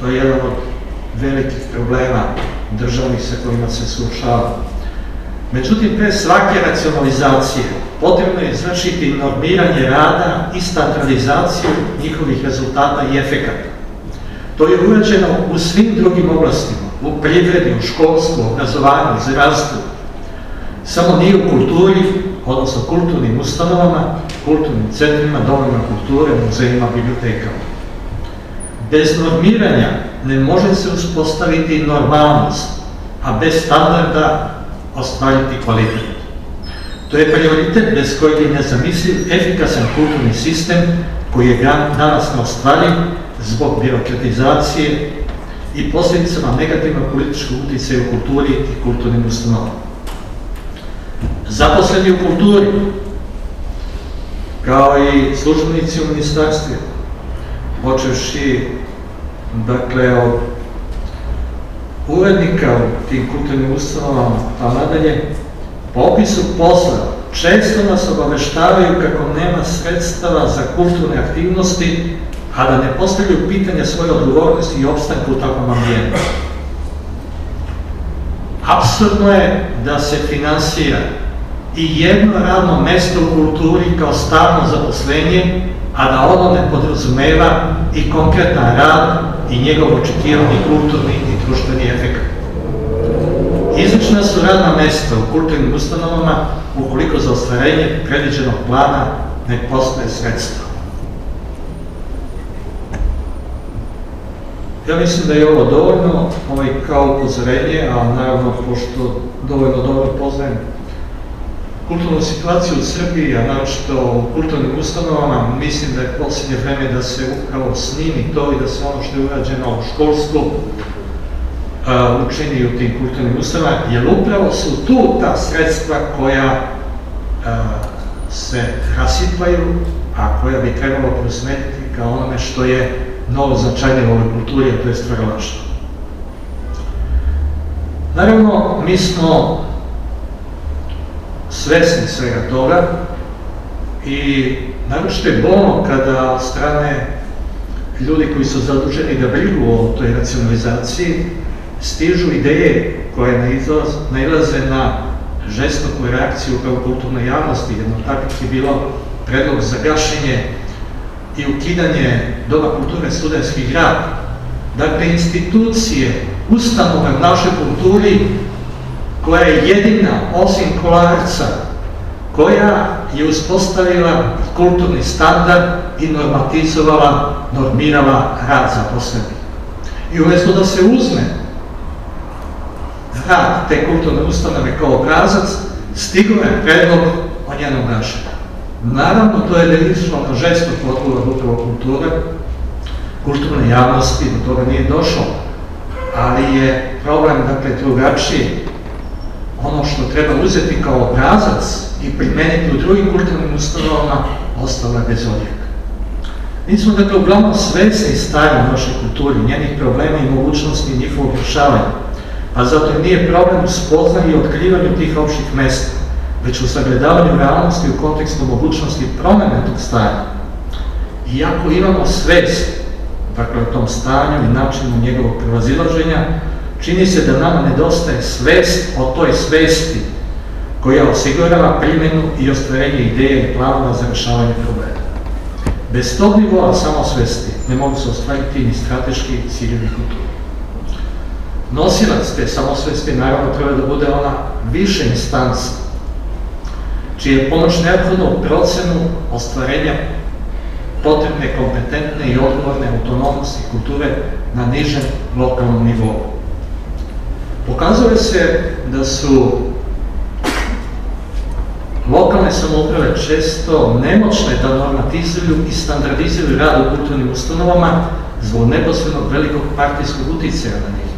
To je jedan od velikih problema državnih sa kojima se suočava. Međutim, pre svake racionalizacije potrebno je izvršiti normiranje rada i standardizaciju njihovih rezultata i efekata. To je urađeno u svim drugim oblastima, u privredi, u školstvu, obrazovanju, zdravstvu. Samo nije u kulturi, odnosno kulturnim ustanovama, kulturnim centrima, domovima kulture, muzejima, bibliotekama. Bez normiranja ne može se uspostaviti normalnost, a bez standarda ostvariti kvalitet. To je prioritet bez kojeg je nezamisliv efikasan kulturni sistem koji je danas neostvariv zbog birokratizacije i posljedicama negativnog političkog utjecaja u kulturi i kulturnim ustanovama. Zaposleni u kulturi, kao i službenici u ministarstvu, počevši dakle, od urednika u tim kulturnim ustanovama, pa nadalje, po opisu posla često nas obaveštavaju kako nema sredstava za kulturne aktivnosti, a da ne postavljaju pitanja svoje odgovornosti i opstanku u takvom ambijentu. Absurdno je da se finansira i jedno radno mesto u kulturi kao stalno zaposlenje, a da ono ne podrazumeva i konkretan rad i njegov očekivani kulturni i društveni efekt. Izlična su radna mesta u kulturnim ustanovama ukoliko za ostvarenje predviđenog plana ne postoje sredstva. Ja mislim da je ovo dovoljno ovaj, kao upozorenje, a naravno, pošto dovoljno dobro poznajem kulturnu situaciju u Srbiji, a naročito u kulturnim ustanovama, mislim da je posljednje vreme da se upravo snimi to i da se ono što je urađeno u školstvu učini u tim kulturnim ustanovama, jer upravo su tu ta sredstva koja se rasipaju, a koja bi trebalo prosmetiti kao onome što je mnogo značajnije u ovoj kulturi, a to je stvaralaštvo. Naravno, mi smo svesni svega toga i naročito je bolno kada strane ljudi koji su zaduženi da brigu o toj racionalizaciji stižu ideje koje nailaze na žestoku reakciju kao kulturne javnosti. Jedno takvih je bilo predlog za gašenje i ukidanje Doma kulture studentskih grad. Dakle, institucije, ustanove u našoj kulturi koja je jedina, osim kolarca, koja je uspostavila kulturni standard i normatizovala, normirala rad zaposlenih. I umjesto da se uzme rad te kulturne ustanove kao obrazac, stigo je predlog o njenom gašenju. Naravno, to je delično na žestok odgovor upravo kulture, kulturne javnosti, do toga nije došlo, ali je problem, dakle, drugačiji ono što treba uzeti kao obrazac i primeniti u drugim kulturnim ustanovama, ostalo je bez odjeka. Mi smo dakle uglavnom svesni stanja u našoj kulturi, njenih problema i mogućnosti njihovog rješavanja, a zato nije problem u spoznanju i otkrivanju tih opštih mesta, već u sagledavanju realnosti u kontekstu mogućnosti promene tog stanja. Iako imamo svest, dakle, o tom stanju i načinu njegovog prevazilaženja, čini se da nama nedostaje svest o toj svesti koja osigurava primjenu i ostvarenje ideje i planova za rešavanje problema. Bez tog nivoa samosvesti ne mogu se ostvariti ni strateški ciljevi kulture. Nosilac te samosvesti naravno treba da bude ona više instanca, čije je pomoć neophodno u procenu ostvarenja potrebne, kompetentne i odgovorne autonomnosti kulture na nižem lokalnom nivou. Pokazuje se da su lokalne samouprave često nemoćne da normatizuju i standardizuju rad u kulturnim ustanovama zbog neposrednog velikog partijskog uticaja na njih.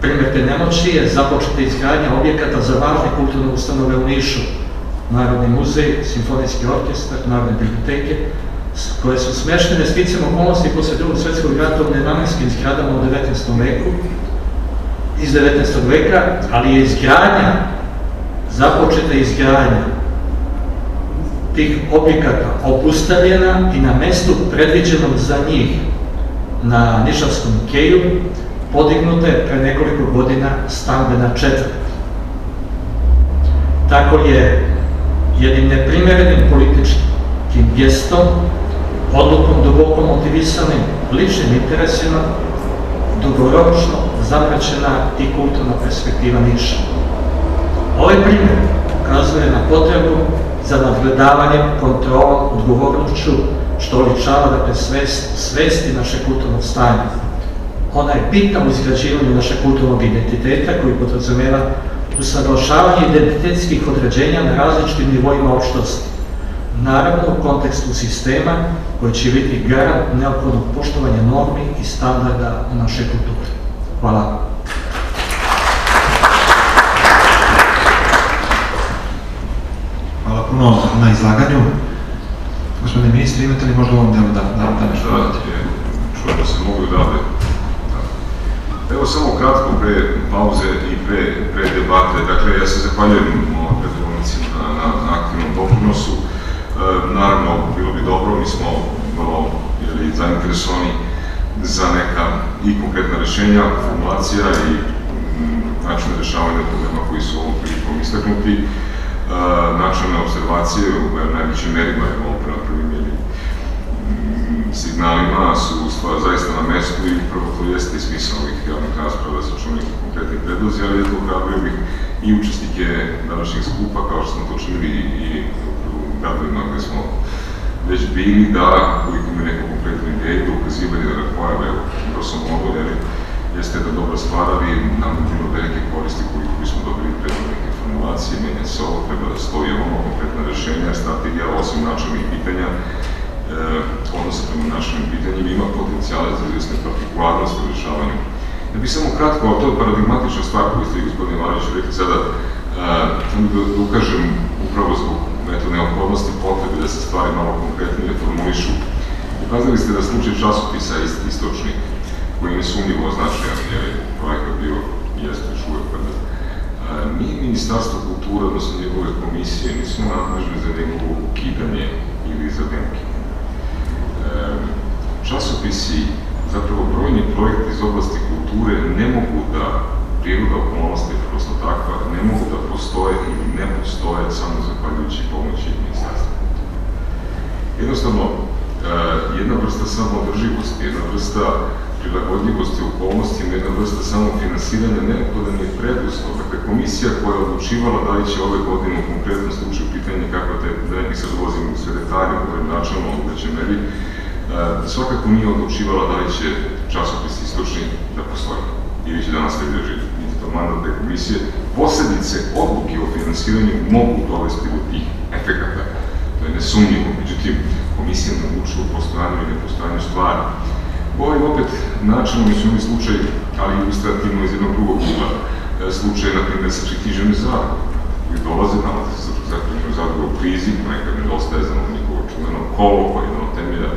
Primjer te nemoći je započeta izgradnja objekata za važne kulturne ustanove u Nišu, Narodni muzej, Simfonijski orkestar, Narodne biblioteke, koje su smeštene sticam okolnosti posle drugog svetskog rata u nenamenskim zgradama u 19. veku, iz 19. veka, ali je izgradnja, započeta izgradnja tih objekata opustavljena i na mestu predviđenom za njih na Nišavskom keju podignuta je pre nekoliko godina stambena četvrt. Tako je jednim neprimerenim političkim gestom, odlukom duboko motivisanim ličnim interesima, dugoročno zamraćena i kulturna perspektiva Niša. Ovaj primjer ukazuje na potrebu za nadgledavanjem, kontrolom, odgovornošću, što oličava dakle, svest, svesti naše kulturnog stanja. Ona je bitna u izgrađivanju našeg kulturnog identiteta koji podrazumeva usaglašavanje identitetskih određenja na različitim nivoima opštosti. Naravno u kontekstu sistema koji će biti garant neophodnog poštovanja normi i standarda u našoj kulturi. Hvala. Hvala puno na izlaganju. Gospodine ministre, imate li možda u ovom delu da, da, da nešto Da, čujem da se mogu. Da. Evo samo kratko pre pauze i pre, pre debate. Dakle, ja se zahvaljujem predgovornicima na, na, na aktivnom doprinosu. E, naravno, bilo bi dobro, mi smo malo ili, zainteresovani za neka i konkretna rešenja, formulacija i mm, načine rešavanja problema koji su ovom prilikom istaknuti. E, načelne observacije u najvećim merima je ovo prema prvim ili mm, signalima su stvar zaista na mestu i upravo to jeste i smisao ovih javnih rasprava da se čuju neki konkretni predlozi, ali je to ohrabrio bih i učestnike današnjeg skupa, kao što smo to činili i u gradovima gde smo već bili, da koliko imaju neku konkretnu ideju, da ukazivaju da pojave, evo, sam mogao, jer jeste da dobra stvar, ali nam je bilo velike koristi koliko bismo dobili predlog neke formulacije, menja se ovo, treba da stoji ono konkretna rešenja, strategija, osim načalnih pitanja, odnosa prema našim pitanjima, ima potencijale za izvesne partikularnosti u rešavanju. Ja bih samo kratko, ali to je paradigmatična stvar koju ste i gospodin Marić rekli sada, e, samo da, da ukažem upravo zbog eto, neophodnosti potrebe da se stvari malo konkretnije formulišu. Ukazali ste da slučaj časopisa ist, istočnik, koji je nesumnjivo značajan, jer je projekat bio, jeste još uvek kada mi, Ministarstvo kulture, odnosno njegove komisije, nismo nadležni za njegovo ukidanje ili za demkinje. Časopisi, zapravo brojni projekti iz oblasti kulture ne mogu da priroda okolnosti je prosto takva, ne mogu da postoje ili ne postoje samo zahvaljujući pomoći Ministarstva kulture. Jednostavno, jedna vrsta samoodrživosti, jedna vrsta prilagodljivosti okolnostima, jedna vrsta samofinansiranja neophodan je preduslov. Dakle, komisija koja je odlučivala da li će ove godine u konkretnom slučaju pitanje kako te, da ne bih sad ulazim u sve detalje, govorim načalno o većem meri, svakako nije odlučivala da li će časopis istočni da postoji ili će danas da živi. Niti to mandat te komisije. Posledice odluke o finansiranju mogu dovesti do tih efekata. To je nesumnjivo. Međutim, komisija ne odlučuje o postojanju i nepostojanju stvari. Ovaj opet načinno mi su imali slučaj, ali ilustrativno iz jednog drugog ugla, slučaj, na primjer, sa književne zadruge, koji dolaze, nalaze se sa književne zadruge u krizi, nekad nedostaje za njihovo čuveno kolo, koje je jedan od temelja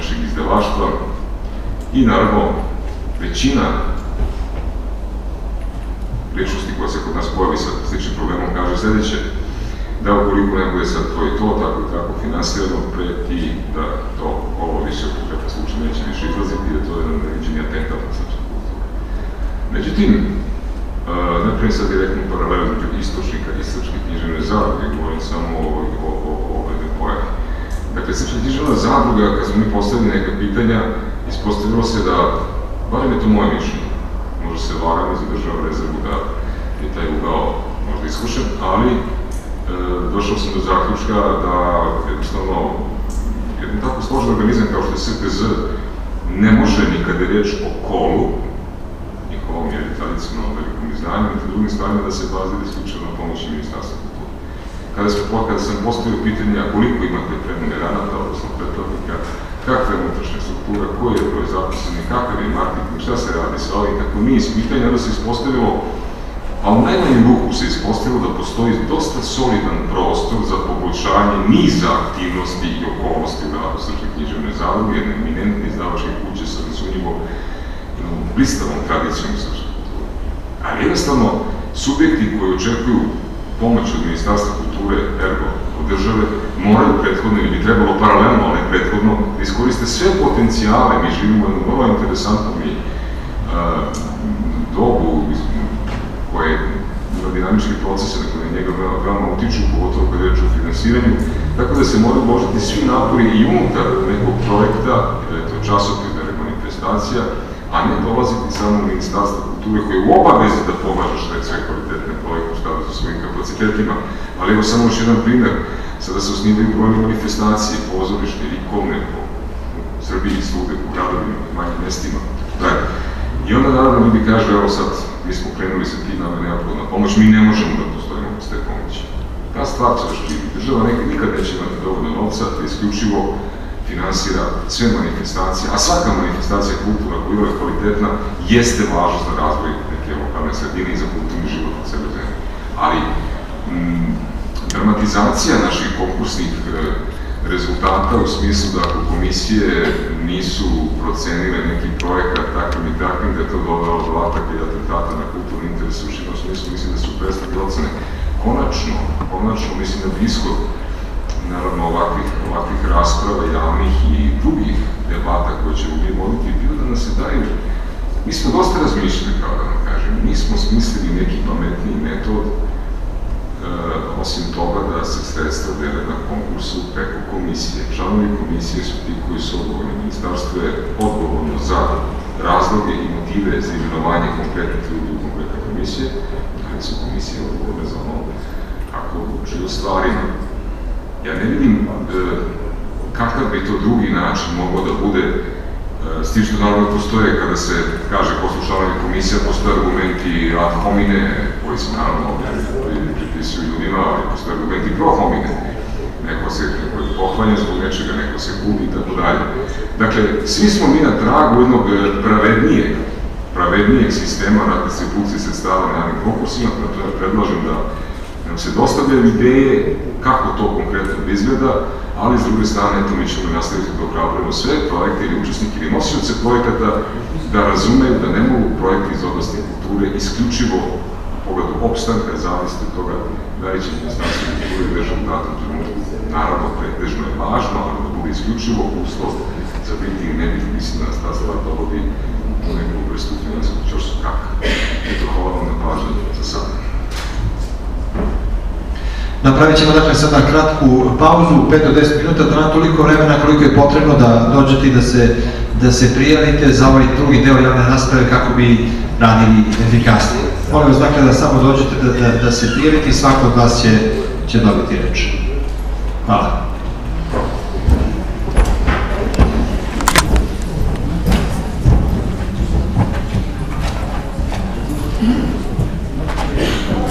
našeg izdavaštva, i naravno, većina ličnosti koja se kod nas pojavi sa sličnim problemom kaže sledeće, da ukoliko ne bude sad to i to, tako i tako finansirano, preti da to ovo više u konkretnom slučaju neće više izlaziti, da to je jedan neviđeni atentat na srpsku kulturu. Međutim, uh, ne pravim sad direktnu paralelu između istočnika i srpske književne zadruge, govorim samo o ovoj o, o, o, o pojavi. Dakle, srpska književna zadruga, kad smo mi postavili neka pitanja, ispostavilo se da, barem je to moje mišljenje, možda se varam i zadržava rezervu da je taj ugao možda iskušen, ali e, došao sam do zaključka da jednostavno jedan tako složen organizam kao što je SPZ ne može ni kada je reč o kolu, njihovom je tradicionalnom velikom izdanju, niti drugim stvarima da se bazira isključivo na pomoći ministarstva. Kada, smo, kada sam postavio pitanje a koliko imate prenumeranata, odnosno pretplatnika, kakva je unutrašnja struktura, koji je broj postavili tako niz pitanja, onda se ispostavilo, a u najmanjem ruku se ispostavilo da postoji dosta solidan prostor za poboljšanje niza aktivnosti i okolnosti u radu Srpske književne zadruge, jedne eminentne izdavačke kuće sa nesumnjivo blistavom tradicijom srpske kulture. Ali jednostavno, subjekti koji očekuju pomoć od Ministarstva kulture, ergo od države, moraju prethodno ili trebalo paralelno, ali prethodno, da iskoriste sve potencijale. Mi živimo u vrlo interesantnom i dobu koje ima dinamičke procese na koje njega veoma utiču, pogotovo kada je o finansiranju, tako da se moraju uložiti svi napori i unutar nekog projekta, da je to da je manifestacija, a ne dolaziti samo u Ministarstvo kulture koje je u obavezi da pomaže što je sve kvalitetne projekte sa svojim kapacitetima. Ali evo samo još jedan primer, sada se osnivaju brojne manifestacije, pozorišne, likovne, po Srbiji, svude, po gradovima, manjim mestima. Dakle, I onda naravno ljudi kažu, evo sad, mi smo krenuli sa tim, nama je neophodna pomoć, mi ne možemo da postojimo bez te pomoći. Ta stvar se živi. Država nekad nikad neće imati dovoljno novca da isključivo finansira sve manifestacije, a svaka manifestacija kultura koja je kvalitetna jeste važna za razvoj neke lokalne sredine i za kulturni život. Ali m, dramatizacija naših konkursnih e, rezultata u smislu da ako komisije nisu procenile neki projekat takvim i takvim, da je to dovelo do ataka i atentata na kulturni interes u širom smislu, mislim da su prestali ocene. Konačno, konačno, mislim da bi ishod naravno ovakvih, ovakvih rasprava javnih i drugih debata koje ćemo mi voditi bio da nas se daju Mi smo dosta razmišljali, kao da vam kažem, nismo smislili neki pametniji metod, osim toga da se sredstva dele na konkursu preko komisije. Članovi komisije su ti koji su odgovorni. Ministarstvo je odgovorno za razloge i motive za imenovanje konkretnih ljudi u konkretne komisije, ali su komisije odgovorne za ono kako odlučuju stvarima. Ja ne vidim e, kakav bi to drugi način mogao da bude e, s tim što naravno postoje, kada se kaže poslušavanje komisija, postoje argumenti ad homine, koji se naravno pripisuju ljudima, ali postoje argumenti pro homine. Neko se neko je zbog nečega, neko se kudi i tako dalje. Dakle, svi smo mi na tragu jednog e, pravednijeg, pravednijeg sistema na distribucije sredstava na javnim konkursima, predlažem da nam se dostavljaju ideje kako to konkretno izgleda, ali s druge strane, eto, mi ćemo nastaviti da opravljamo sve projekte ili učesnike ili nosioce projekata da razumeju da ne mogu projekti iz oblasti kulture isključivo pogledu opstanka zavisiti od toga da li će ministarstvo kulture i državu datom trenutku. Naravno, pretežno je važno, ali da bude isključivo uslov za biti i ne biti, mislim da nas ta stvar dovodi u neku vrstu finansijskog čorstva kaka. Eto, hvala vam na pažnju za sada. Napravit ćemo dakle sada kratku pauzu, 5 do 10 minuta, da na toliko vremena koliko je potrebno da dođete da se, da se prijavite za ovaj drugi deo javne rasprave kako bi radili efikasnije. Molim vas dakle da samo dođete da, da, da se prijavite i svako od vas će, će dobiti reč. Hvala.